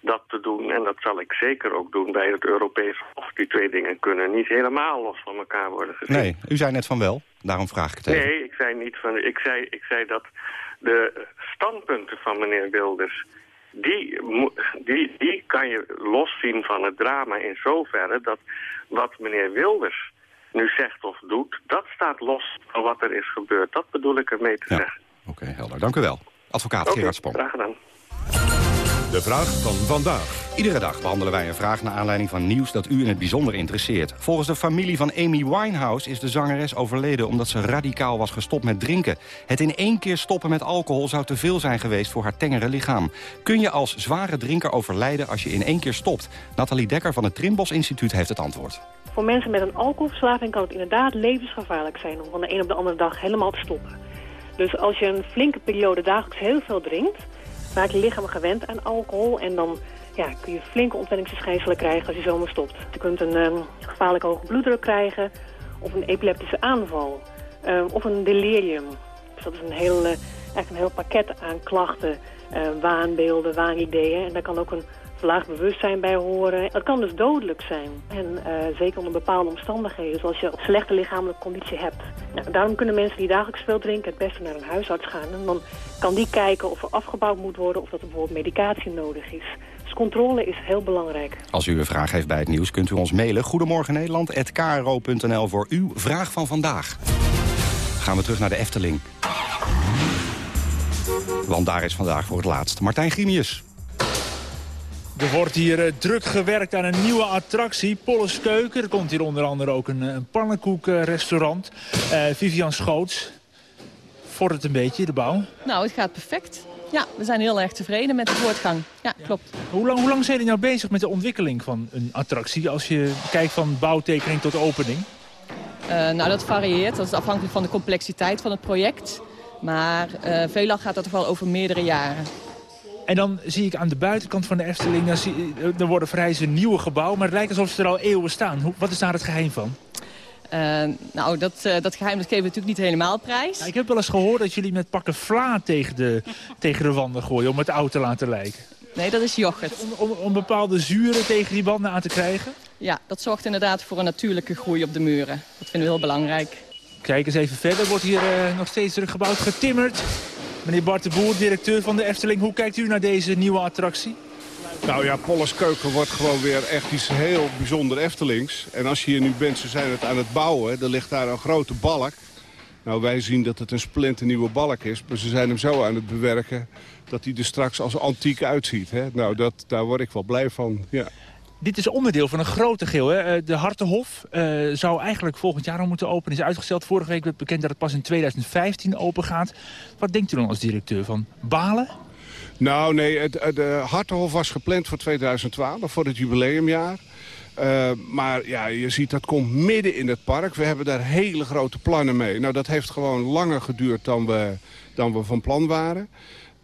dat te doen. En dat zal ik zeker ook doen bij het Europees Hof. Die twee dingen kunnen niet helemaal los van elkaar worden gezien. Nee, u zei net van wel. Daarom vraag ik het even. Nee, ik zei niet van... Ik zei, ik zei dat de standpunten van meneer Wilders... Die, die, die kan je loszien van het drama in zoverre dat wat meneer Wilders nu zegt of doet, dat staat los van wat er is gebeurd. Dat bedoel ik ermee te zeggen. Oké, helder. Dank u wel. Advocaat okay, Gerard graag gedaan. De vraag van vandaag. Iedere dag behandelen wij een vraag naar aanleiding van nieuws dat u in het bijzonder interesseert. Volgens de familie van Amy Winehouse is de zangeres overleden omdat ze radicaal was gestopt met drinken. Het in één keer stoppen met alcohol zou te veel zijn geweest voor haar tengere lichaam. Kun je als zware drinker overlijden als je in één keer stopt? Nathalie Dekker van het Trimbos Instituut heeft het antwoord. Voor mensen met een alcoholverslaving kan het inderdaad levensgevaarlijk zijn om van de een op de andere dag helemaal te stoppen. Dus als je een flinke periode dagelijks heel veel drinkt, raakt je lichaam gewend aan alcohol en dan ja, kun je flinke ontwenningsverschijnselen krijgen als je zomaar stopt. Je kunt een um, gevaarlijke hoge bloeddruk krijgen of een epileptische aanval um, of een delirium. Dus dat is een heel, eigenlijk een heel pakket aan klachten, uh, waanbeelden, waanideeën. En daar kan ook een verlaagd bewustzijn bij horen. Het kan dus dodelijk zijn. En uh, zeker onder bepaalde omstandigheden, zoals je slechte lichamelijke conditie hebt. Nou, daarom kunnen mensen die dagelijks veel drinken het beste naar een huisarts gaan. En dan kan die kijken of er afgebouwd moet worden of dat er bijvoorbeeld medicatie nodig is. Dus controle is heel belangrijk. Als u een vraag heeft bij het nieuws kunt u ons mailen. Goedemorgen Nederland@kro.nl voor uw vraag van vandaag. Gaan we terug naar de Efteling. Want daar is vandaag voor het laatst Martijn Grimius. Er wordt hier uh, druk gewerkt aan een nieuwe attractie, Polles Keuken. Er komt hier onder andere ook een, een pannenkoekrestaurant. Uh, Vivian Schoots, vordert een beetje de bouw? Nou, het gaat perfect. Ja, we zijn heel erg tevreden met de voortgang. Ja, klopt. Hoe lang, hoe lang zijn jullie nou bezig met de ontwikkeling van een attractie... als je kijkt van bouwtekening tot opening? Uh, nou, dat varieert. Dat is afhankelijk van de complexiteit van het project. Maar uh, veelal gaat dat toch wel over meerdere jaren. En dan zie ik aan de buitenkant van de Efteling... Dan zie, er worden vrij nieuwe gebouw, maar het lijkt alsof ze er al eeuwen staan. Hoe, wat is daar het geheim van? Uh, nou, dat, uh, dat geheim dat geven we natuurlijk niet helemaal prijs. Ja, ik heb wel eens gehoord dat jullie met pakken vla tegen de, tegen de wanden gooien... om het oud te laten lijken. Nee, dat is yoghurt. Om, om, om, bepaalde zuren tegen die wanden aan te krijgen? Ja, dat zorgt inderdaad voor een natuurlijke groei op de muren. Dat vinden we heel belangrijk. Kijk eens even verder. Wordt hier uh, nog steeds teruggebouwd, getimmerd. Meneer Bart de Boer, directeur van de Efteling. Hoe kijkt u naar deze nieuwe attractie? Nou ja, Polles Keuken wordt gewoon weer echt iets heel bijzonder Eftelings. En als je hier nu bent, ze zijn het aan het bouwen. Er ligt daar een grote balk. Nou, wij zien dat het een splinternieuwe balk is. Maar ze zijn hem zo aan het bewerken dat hij er straks als antiek uitziet. Hè? Nou, dat, daar word ik wel blij van, ja. Dit is onderdeel van een grote geel. Hè? De Hartenhof uh, zou eigenlijk volgend jaar al moeten openen. Is uitgesteld. Vorige week werd bekend dat het pas in 2015 open gaat. Wat denkt u dan als directeur van balen? Nou, nee, het, de Hartenhof was gepland voor 2012, voor het jubileumjaar. Uh, maar ja, je ziet, dat komt midden in het park. We hebben daar hele grote plannen mee. Nou, dat heeft gewoon langer geduurd dan we, dan we van plan waren.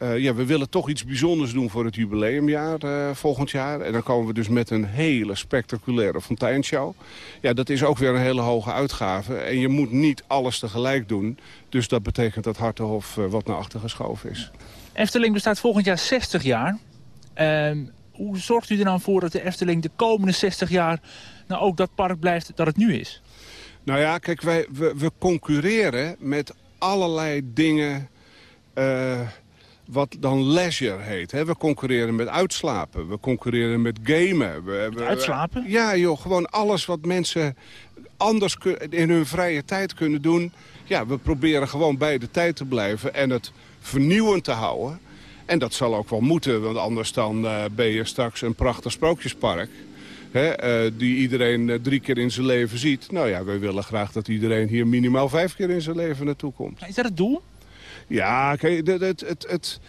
Uh, ja, we willen toch iets bijzonders doen voor het jubileumjaar volgend jaar. En dan komen we dus met een hele spectaculaire fonteinshow. Ja, dat is ook weer een hele hoge uitgave. En je moet niet alles tegelijk doen. Dus dat betekent dat Hartenhof wat naar achter geschoven is. Efteling bestaat volgend jaar 60 jaar. Uh, hoe zorgt u er nou voor dat de Efteling de komende 60 jaar... nou ook dat park blijft dat het nu is? Nou ja, kijk, wij, we, we concurreren met allerlei dingen... Uh, wat dan leisure heet. Hè? We concurreren met uitslapen, we concurreren met gamen. We, we, uitslapen? Ja joh, gewoon alles wat mensen anders in hun vrije tijd kunnen doen. Ja, we proberen gewoon bij de tijd te blijven en het vernieuwend te houden. En dat zal ook wel moeten, want anders dan uh, ben je straks een prachtig sprookjespark. Hè, uh, die iedereen uh, drie keer in zijn leven ziet. Nou ja, wij willen graag dat iedereen hier minimaal vijf keer in zijn leven naartoe komt. Is dat het doel? Ja, kijk, het, het, het, het,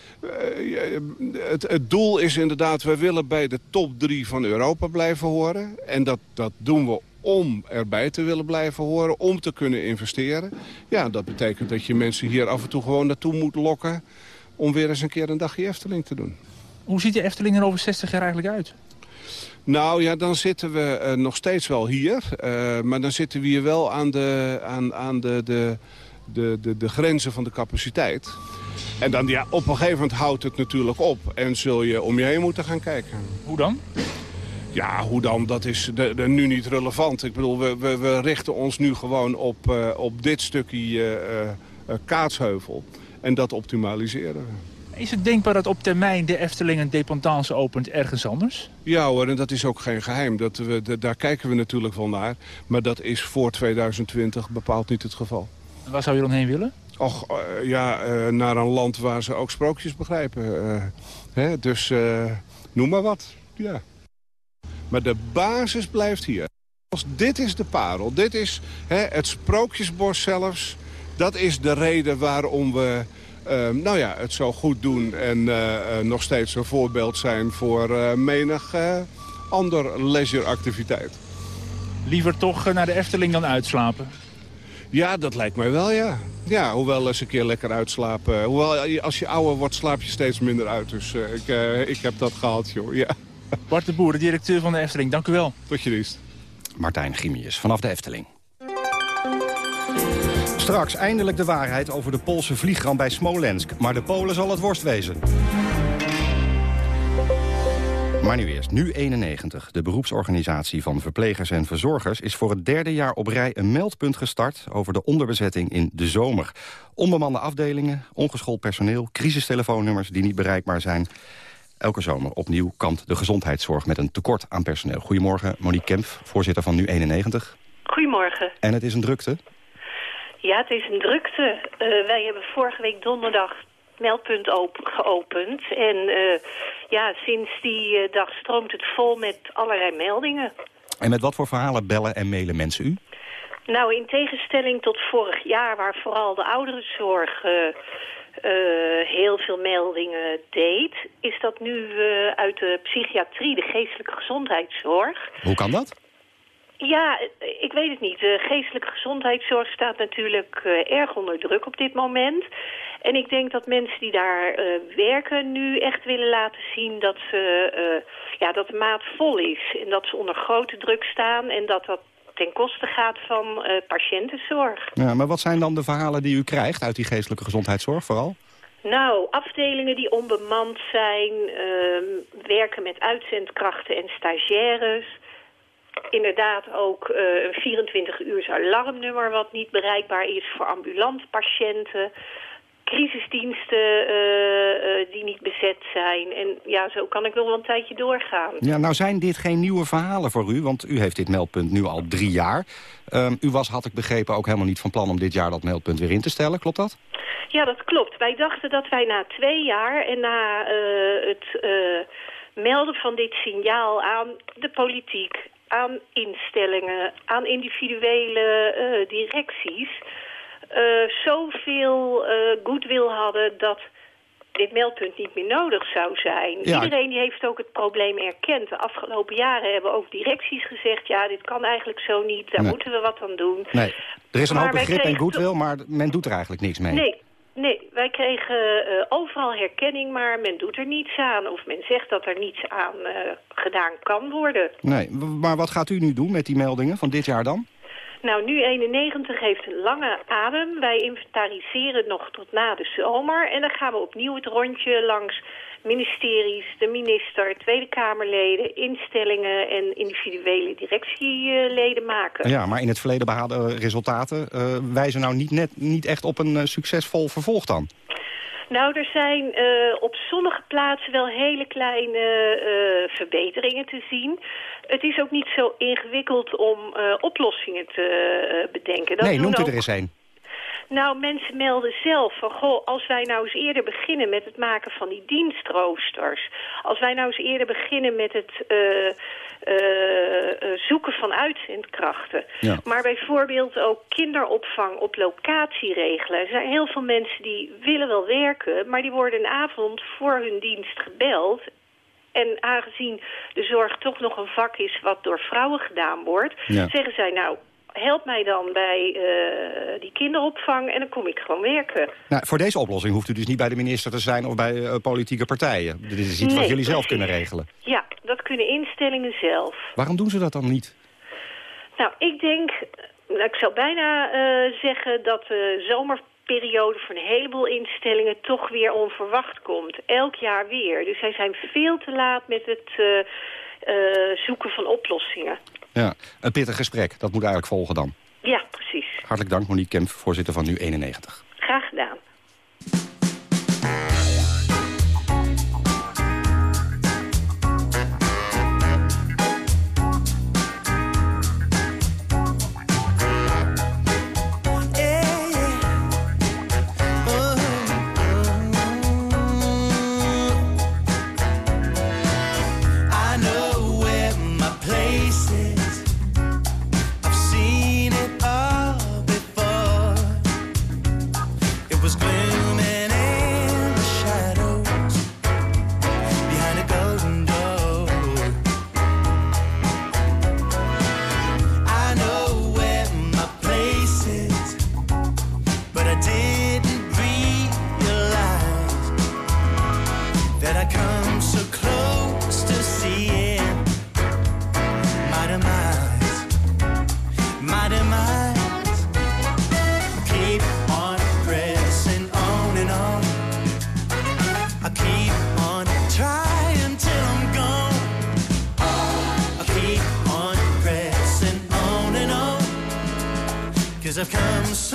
het, het doel is inderdaad... wij willen bij de top drie van Europa blijven horen. En dat, dat doen we om erbij te willen blijven horen, om te kunnen investeren. Ja, dat betekent dat je mensen hier af en toe gewoon naartoe moet lokken... om weer eens een keer een dagje Efteling te doen. Hoe ziet de Efteling er over 60 jaar eigenlijk uit? Nou ja, dan zitten we uh, nog steeds wel hier. Uh, maar dan zitten we hier wel aan de, aan, aan de, de, de, de, de grenzen van de capaciteit. En dan ja, op een gegeven moment houdt het natuurlijk op. En zul je om je heen moeten gaan kijken. Hoe dan? Ja, hoe dan? Dat is de, de, nu niet relevant. Ik bedoel, we, we, we richten ons nu gewoon op, uh, op dit stukje uh, uh, kaatsheuvel. En dat optimaliseren we. Is het denkbaar dat op termijn de Efteling een dependance opent ergens anders? Ja hoor, en dat is ook geen geheim. Dat we, de, daar kijken we natuurlijk wel naar. Maar dat is voor 2020 bepaald niet het geval. En waar zou je dan heen willen? Och, ja, naar een land waar ze ook sprookjes begrijpen. Hè? Dus noem maar wat, ja. Maar de basis blijft hier. Dit is de parel. Dit is hè, het sprookjesbos zelfs. Dat is de reden waarom we uh, nou ja, het zo goed doen... en uh, uh, nog steeds een voorbeeld zijn voor menig ander leisureactiviteit. Liever toch naar de Efteling dan uitslapen? Ja, dat lijkt mij wel, ja. Ja, hoewel eens een keer lekker uitslapen. Hoewel, als je ouder wordt, slaap je steeds minder uit. Dus ik, ik heb dat gehad, joh, ja. Bart de Boer, de directeur van de Efteling, dank u wel. Tot je dienst. Martijn Grimius vanaf de Efteling. Straks eindelijk de waarheid over de Poolse vliegramp bij Smolensk. Maar de Polen zal het worst wezen. Maar nu eerst, nu 91. De beroepsorganisatie van verplegers en verzorgers... is voor het derde jaar op rij een meldpunt gestart... over de onderbezetting in de zomer. Onbemande afdelingen, ongeschoold personeel... crisistelefoonnummers die niet bereikbaar zijn... Elke zomer opnieuw kampt de gezondheidszorg met een tekort aan personeel. Goedemorgen, Monique Kemp, voorzitter van Nu91. Goedemorgen. En het is een drukte? Ja, het is een drukte. Uh, wij hebben vorige week donderdag meldpunt geopend. En uh, ja, sinds die uh, dag stroomt het vol met allerlei meldingen. En met wat voor verhalen bellen en mailen mensen u? Nou, in tegenstelling tot vorig jaar, waar vooral de ouderenzorg uh, heel veel meldingen deed... is dat nu uh, uit de psychiatrie, de geestelijke gezondheidszorg... Hoe kan dat? Ja, ik weet het niet. De geestelijke gezondheidszorg staat natuurlijk erg onder druk op dit moment. En ik denk dat mensen die daar werken nu echt willen laten zien dat, ze, ja, dat de maat vol is. En dat ze onder grote druk staan en dat dat ten koste gaat van uh, patiëntenzorg. Ja, maar wat zijn dan de verhalen die u krijgt uit die geestelijke gezondheidszorg vooral? Nou, afdelingen die onbemand zijn, uh, werken met uitzendkrachten en stagiaires. Inderdaad ook uh, een 24 uur alarmnummer wat niet bereikbaar is voor ambulant patiënten crisisdiensten uh, uh, die niet bezet zijn. En ja, zo kan ik nog wel een tijdje doorgaan. Ja, nou zijn dit geen nieuwe verhalen voor u, want u heeft dit meldpunt nu al drie jaar. Um, u was, had ik begrepen, ook helemaal niet van plan om dit jaar dat meldpunt weer in te stellen, klopt dat? Ja, dat klopt. Wij dachten dat wij na twee jaar en na uh, het melden van dit signaal aan de politiek, aan instellingen, aan individuele directies zoveel uh, goodwill hadden dat dit meldpunt niet meer nodig zou zijn. Ja. Iedereen die heeft ook het probleem erkend. De afgelopen jaren hebben ook directies gezegd... ja, dit kan eigenlijk zo niet, daar nee. moeten we wat aan doen. Nee. Er is een hoop begrip en goodwill, maar men doet er eigenlijk niks mee. Nee, nee wij kregen uh, overal herkenning, maar men doet er niets aan. Of men zegt dat er niets aan uh, gedaan kan worden. Nee, maar wat gaat u nu doen met die meldingen van dit jaar dan? Nou, nu 91 heeft een lange adem. Wij inventariseren nog tot na de zomer. En dan gaan we opnieuw het rondje langs ministeries, de minister, Tweede Kamerleden, instellingen en individuele directieleden maken. Ja, maar in het verleden behaalde resultaten uh, wijzen nou niet, net, niet echt op een uh, succesvol vervolg dan? Nou, er zijn uh, op sommige plaatsen wel hele kleine uh, verbeteringen te zien. Het is ook niet zo ingewikkeld om uh, oplossingen te bedenken. Dat nee, noemt u ook... er eens een. Nou, mensen melden zelf van, goh, als wij nou eens eerder beginnen met het maken van die dienstroosters. Als wij nou eens eerder beginnen met het uh, uh, zoeken van uitzendkrachten. Ja. Maar bijvoorbeeld ook kinderopvang op locatie regelen. Er zijn heel veel mensen die willen wel werken, maar die worden een avond voor hun dienst gebeld. En aangezien de zorg toch nog een vak is wat door vrouwen gedaan wordt... Ja. zeggen zij, nou, help mij dan bij uh, die kinderopvang en dan kom ik gewoon werken. Nou, voor deze oplossing hoeft u dus niet bij de minister te zijn of bij uh, politieke partijen. Dit is iets nee, wat jullie zelf kunnen regelen. Ja, dat kunnen instellingen zelf. Waarom doen ze dat dan niet? Nou, ik denk Nou, ik zou bijna eh, zeggen dat de zomerperiode voor een heleboel instellingen toch weer onverwacht komt. Elk jaar weer. Dus zij zijn veel te laat met het eh, eh, zoeken van oplossingen. Ja, een pittig gesprek. Dat moet eigenlijk volgen dan. Ja, precies. Hartelijk dank, Monique Kemp, voorzitter van Nu91. Graag gedaan. I've come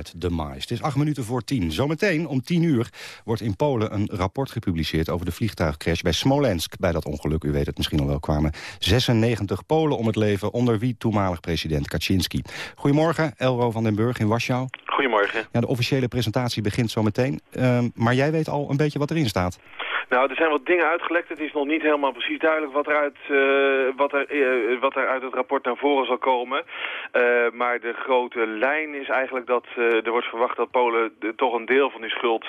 met Mais. Het is acht minuten voor tien. Zometeen om tien uur wordt in Polen een rapport gepubliceerd... over de vliegtuigcrash bij Smolensk. Bij dat ongeluk, u weet het misschien al wel, kwamen 96 Polen om het leven... onder wie toenmalig president Kaczynski. Goedemorgen, Elro van den Burg in Warschau. Goedemorgen. Ja, de officiële presentatie begint zometeen. Uh, maar jij weet al een beetje wat erin staat. Nou, er zijn wat dingen uitgelekt. Het is nog niet helemaal precies duidelijk wat er uit, uh, wat er, uh, wat er uit het rapport naar voren zal komen. Uh, maar de grote lijn is eigenlijk dat er wordt verwacht dat Polen de, toch een deel van die schuld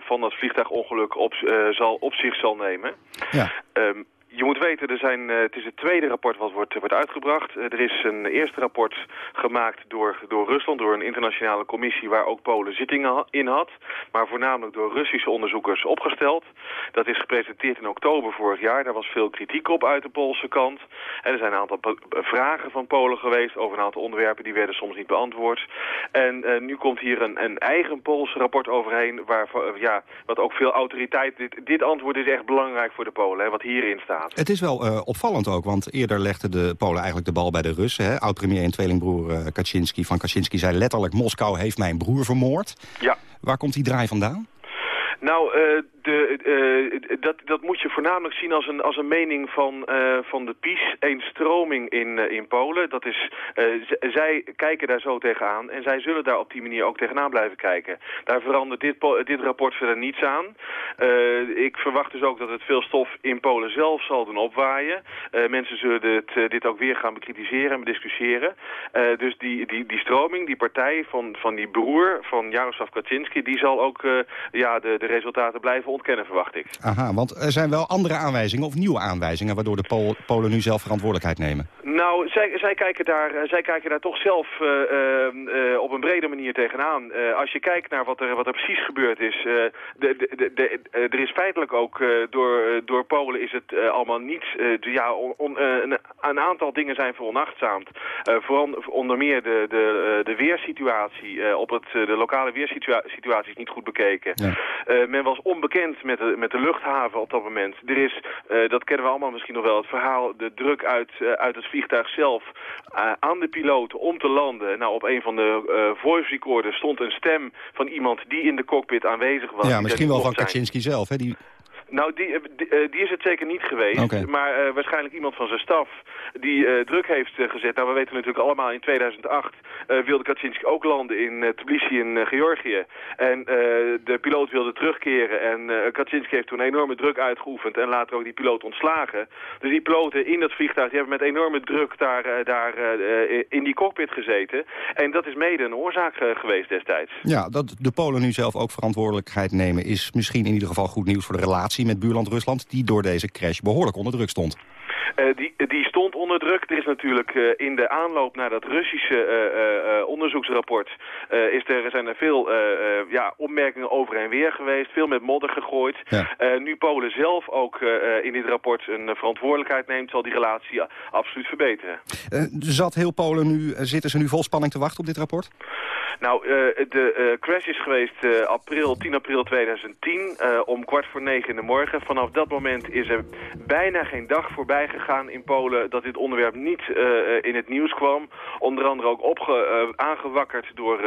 van dat vliegtuigongeluk op, zal, op zich zal nemen. Ja. Um, je moet weten, er zijn, uh, het is het tweede rapport wat wordt, wordt uitgebracht. Uh, er is een eerste rapport gemaakt door, door Rusland, door een internationale commissie waar ook Polen zittingen in had. Maar voornamelijk door Russische onderzoekers opgesteld. Dat is gepresenteerd in oktober vorig jaar. Daar was veel kritiek op uit de Poolse kant. En er zijn een aantal vragen van Polen geweest over een aantal onderwerpen die werden soms niet beantwoord. En nu komt hier een, een eigen Pools rapport overheen, waar, ja, wat ook veel autoriteit... Dit, dit antwoord is echt belangrijk voor de Polen, hè, wat hierin staat. Het is wel uh, opvallend ook, want eerder legden de Polen eigenlijk de bal bij de Russen. Oud-premier en tweelingbroer uh, Kaczynski van Kaczynski zei letterlijk... Moskou heeft mijn broer vermoord. Ja. Waar komt die draai vandaan? Nou, eh, de, eh, dat, dat moet je voornamelijk zien als een, als een mening van, eh, van de PiS, een stroming in, in Polen. Dat is, zij kijken daar zo tegenaan en zij zullen daar op die manier ook tegenaan blijven kijken. Daar verandert dit, dit rapport verder niets aan. Ik verwacht dus ook dat het veel stof in Polen zelf zal doen opwaaien. Mensen zullen dit, dit ook weer gaan bekritiseren en bediscussiëren. Dus die, die, die stroming, die partij van, van die broer van Jaroslav Kaczynski... die zal ook ja, de resultaten blijven ontkennen, verwacht ik. Aha, want er zijn wel andere aanwijzingen of nieuwe aanwijzingen... waardoor de Pol- Polen nu zelf verantwoordelijkheid nemen. Nou, zij, zij, kijken daar, eh, zij kijken daar toch zelf eh, eh, op een brede manier tegenaan. Eh, als je kijkt naar wat er, wat er precies gebeurd is... de, de, de, er is feitelijk ook door, door Polen is het allemaal niet... ja, on- on- een, een aantal dingen zijn veronachtzaamd. Vooral onder meer de, de, de weersituatie op het, de lokale weersituatie is niet goed bekeken. Eh, men was onbekend met de, met de luchthaven op dat moment. Er is, eh, dat kennen we allemaal misschien nog wel, het verhaal, de druk uit, eh, uit het vliegtuig zelf eh, aan de piloot om te landen. Nou, op een van de eh, voice recorders stond een stem van iemand die in de cockpit aanwezig was. ja, misschien wel van zijn. Kaczynski zelf. Hè? Die... Nou, die, eh, die, eh, die is het zeker niet geweest. Maar eh, waarschijnlijk iemand van zijn staf die druk heeft gezet. Nou, we weten natuurlijk allemaal in 2008 eh, wilde Kaczynski ook landen in Tbilisi in Georgië. En de piloot wilde terugkeren. En Kaczynski heeft toen enorme druk uitgeoefend en later ook die piloot ontslagen. Dus die piloten in dat vliegtuig die hebben met enorme druk daar, daar in die cockpit gezeten. En dat is mede een oorzaak geweest destijds. Ja, dat de Polen nu zelf ook verantwoordelijkheid nemen... is misschien in ieder geval goed nieuws voor de relatie met buurland Rusland... die door deze crash behoorlijk onder druk stond. Eh, die, die stond onder druk. Er is natuurlijk eh, in de aanloop naar dat Russische eh, onderzoeksrapport... is er, zijn er veel ja, opmerkingen over en weer geweest. Veel met modder gegooid. Nu Polen zelf ook in dit rapport een verantwoordelijkheid neemt... zal die relatie absoluut verbeteren. Zat heel Polen nu, zitten ze nu vol spanning te wachten op dit rapport? Nou, de crash is geweest april, 10 april 2010 eh, om kwart voor negen in de morgen. Vanaf dat moment is er bijna geen dag voorbij gegaan in Polen dat dit onderwerp niet eh, eh, in het nieuws kwam. Onder andere ook opge, eh, aangewakkerd door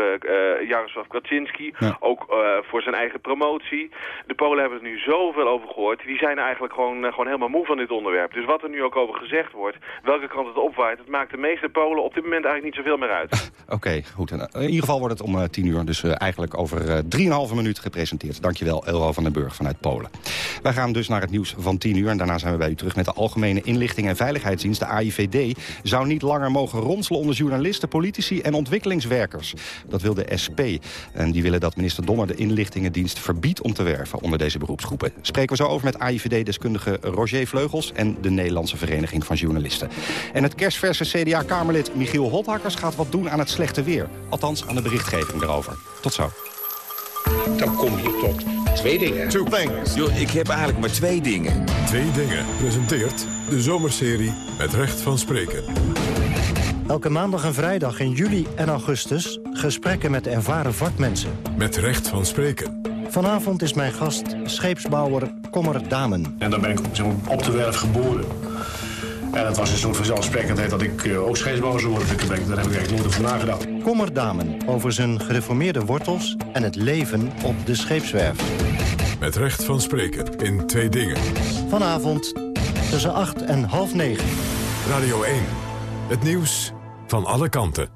Jaroslav Kaczynski, ook voor zijn eigen promotie. De Polen hebben er nu zoveel over gehoord. Die zijn eigenlijk gewoon, gewoon helemaal moe van dit onderwerp. Dus wat er nu ook over gezegd wordt, welke kant het opwaait, het maakt de meeste Polen op dit moment eigenlijk niet zoveel meer uit. Oké, goed. En, in ieder geval wordt het om tien uur, dus eigenlijk over eh, drieënhalve minuut gepresenteerd. Dankjewel, Elro van den Burg vanuit Polen. Wij gaan dus naar het nieuws van tien uur en daarna zijn we bij u terug met de Algemene Inlichting en Veiligheidsdienst, de AIVD, zou niet langer mogen ronselen onder journalisten, politici en ontwikkelingswerkers. Dat wil de SP. En die willen dat minister Donner de inlichtingendienst verbiedt om te werven onder deze beroepsgroepen. Spreken we zo over met AIVD-deskundige Roger Vleugels en de Nederlandse Vereniging van Journalisten. En het kerstverse CDA-Kamerlid Michiel Hothakkers gaat wat doen aan het slechte weer. Althans aan de berichtgeving daarover. Tot zo. Dan kom je tot twee dingen. Two things. Yo, ik heb eigenlijk maar twee dingen. Twee dingen presenteert de zomerserie met recht van spreken. Elke maandag en vrijdag in juli en augustus gesprekken met ervaren vakmensen. Met recht van spreken. Vanavond is mijn gast scheepsbouwer Kommer Damen. En dan ben ik zeg maar, op de werf geboren. En het was een soort van zelfsprekendheid dat ik eh, ook scheepsbouwer zou worden. Daar heb ik eigenlijk nooit over nagedacht. Kommer Damen over zijn gereformeerde wortels en het leven op de scheepswerf. Met recht van spreken in twee dingen. Vanavond tussen 8 en half 9. Radio 1. Het nieuws van alle kanten.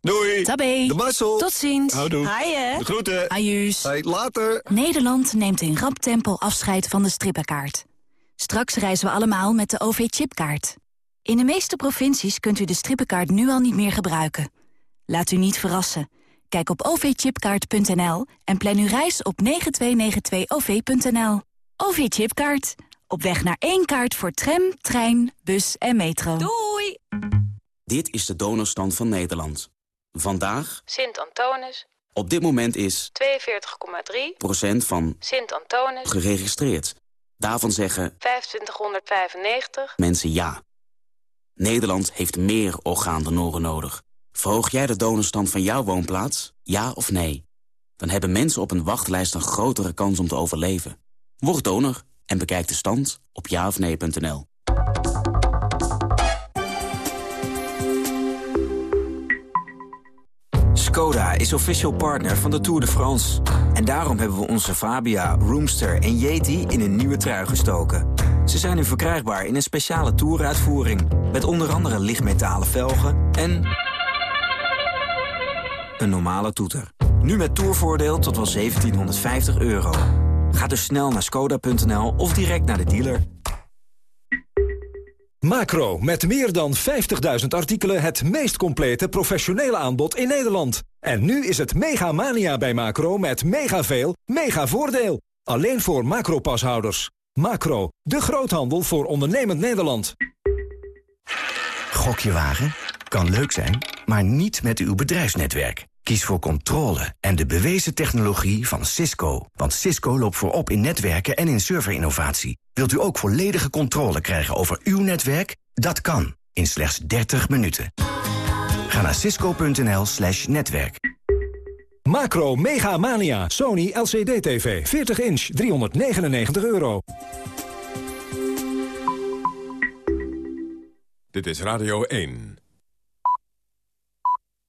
Doei. Tabé. De Marcel. Tot ziens. Houdoe. Haaien. De groeten. Ajuus. Hey, later. Nederland neemt in rap tempo afscheid van de strippenkaart. Straks reizen we allemaal met de OV-chipkaart. In de meeste provincies kunt u de strippenkaart nu al niet meer gebruiken. Laat u niet verrassen. Kijk op ovchipkaart.nl en plan uw reis op 9292-OV.nL. OV-chipkaart. Op weg naar één kaart voor tram, trein, bus en metro. Doei! Dit is de donorstand van Nederland. Vandaag, Sint-Antonis, op dit moment is 42,3. procent van Sint-Antonis, geregistreerd. Daarvan zeggen 2595. mensen ja. Nederland heeft meer orgaandonoren nodig. Verhoog jij de donorstand van jouw woonplaats? Ja of nee? Dan hebben mensen op een wachtlijst een grotere kans om te overleven. Word donor en bekijk de stand op jaofnee.nl. Skoda is official partner van de Tour de France. En daarom hebben we onze Fabia, Roomster en Yeti in een nieuwe trui gestoken. Ze zijn nu verkrijgbaar in een speciale Touruitvoering... met onder andere lichtmetalen velgen en... een normale toeter. Nu met tourvoordeel tot wel 1750 euro. Ga dus snel naar skoda.nl of direct naar de dealer. Macro, met meer dan 50.000 artikelen het meest complete professionele aanbod in Nederland. En nu is het mega mania bij Macro met mega veel, mega voordeel. Alleen voor Macro-pashouders. Macro, de groothandel voor ondernemend Nederland. Gokje wagen? Kan leuk zijn, maar niet met uw bedrijfsnetwerk. Kies voor controle en de bewezen technologie van Cisco. Want Cisco loopt voorop in netwerken en in serverinnovatie. Wilt u ook volledige controle krijgen over uw netwerk? Dat kan, in slechts 30 minuten. Ga naar cisco.nl slash netwerk. Macro Mega Mania. Sony LCD TV. 40 inch. 399 euro. Dit is Radio 1.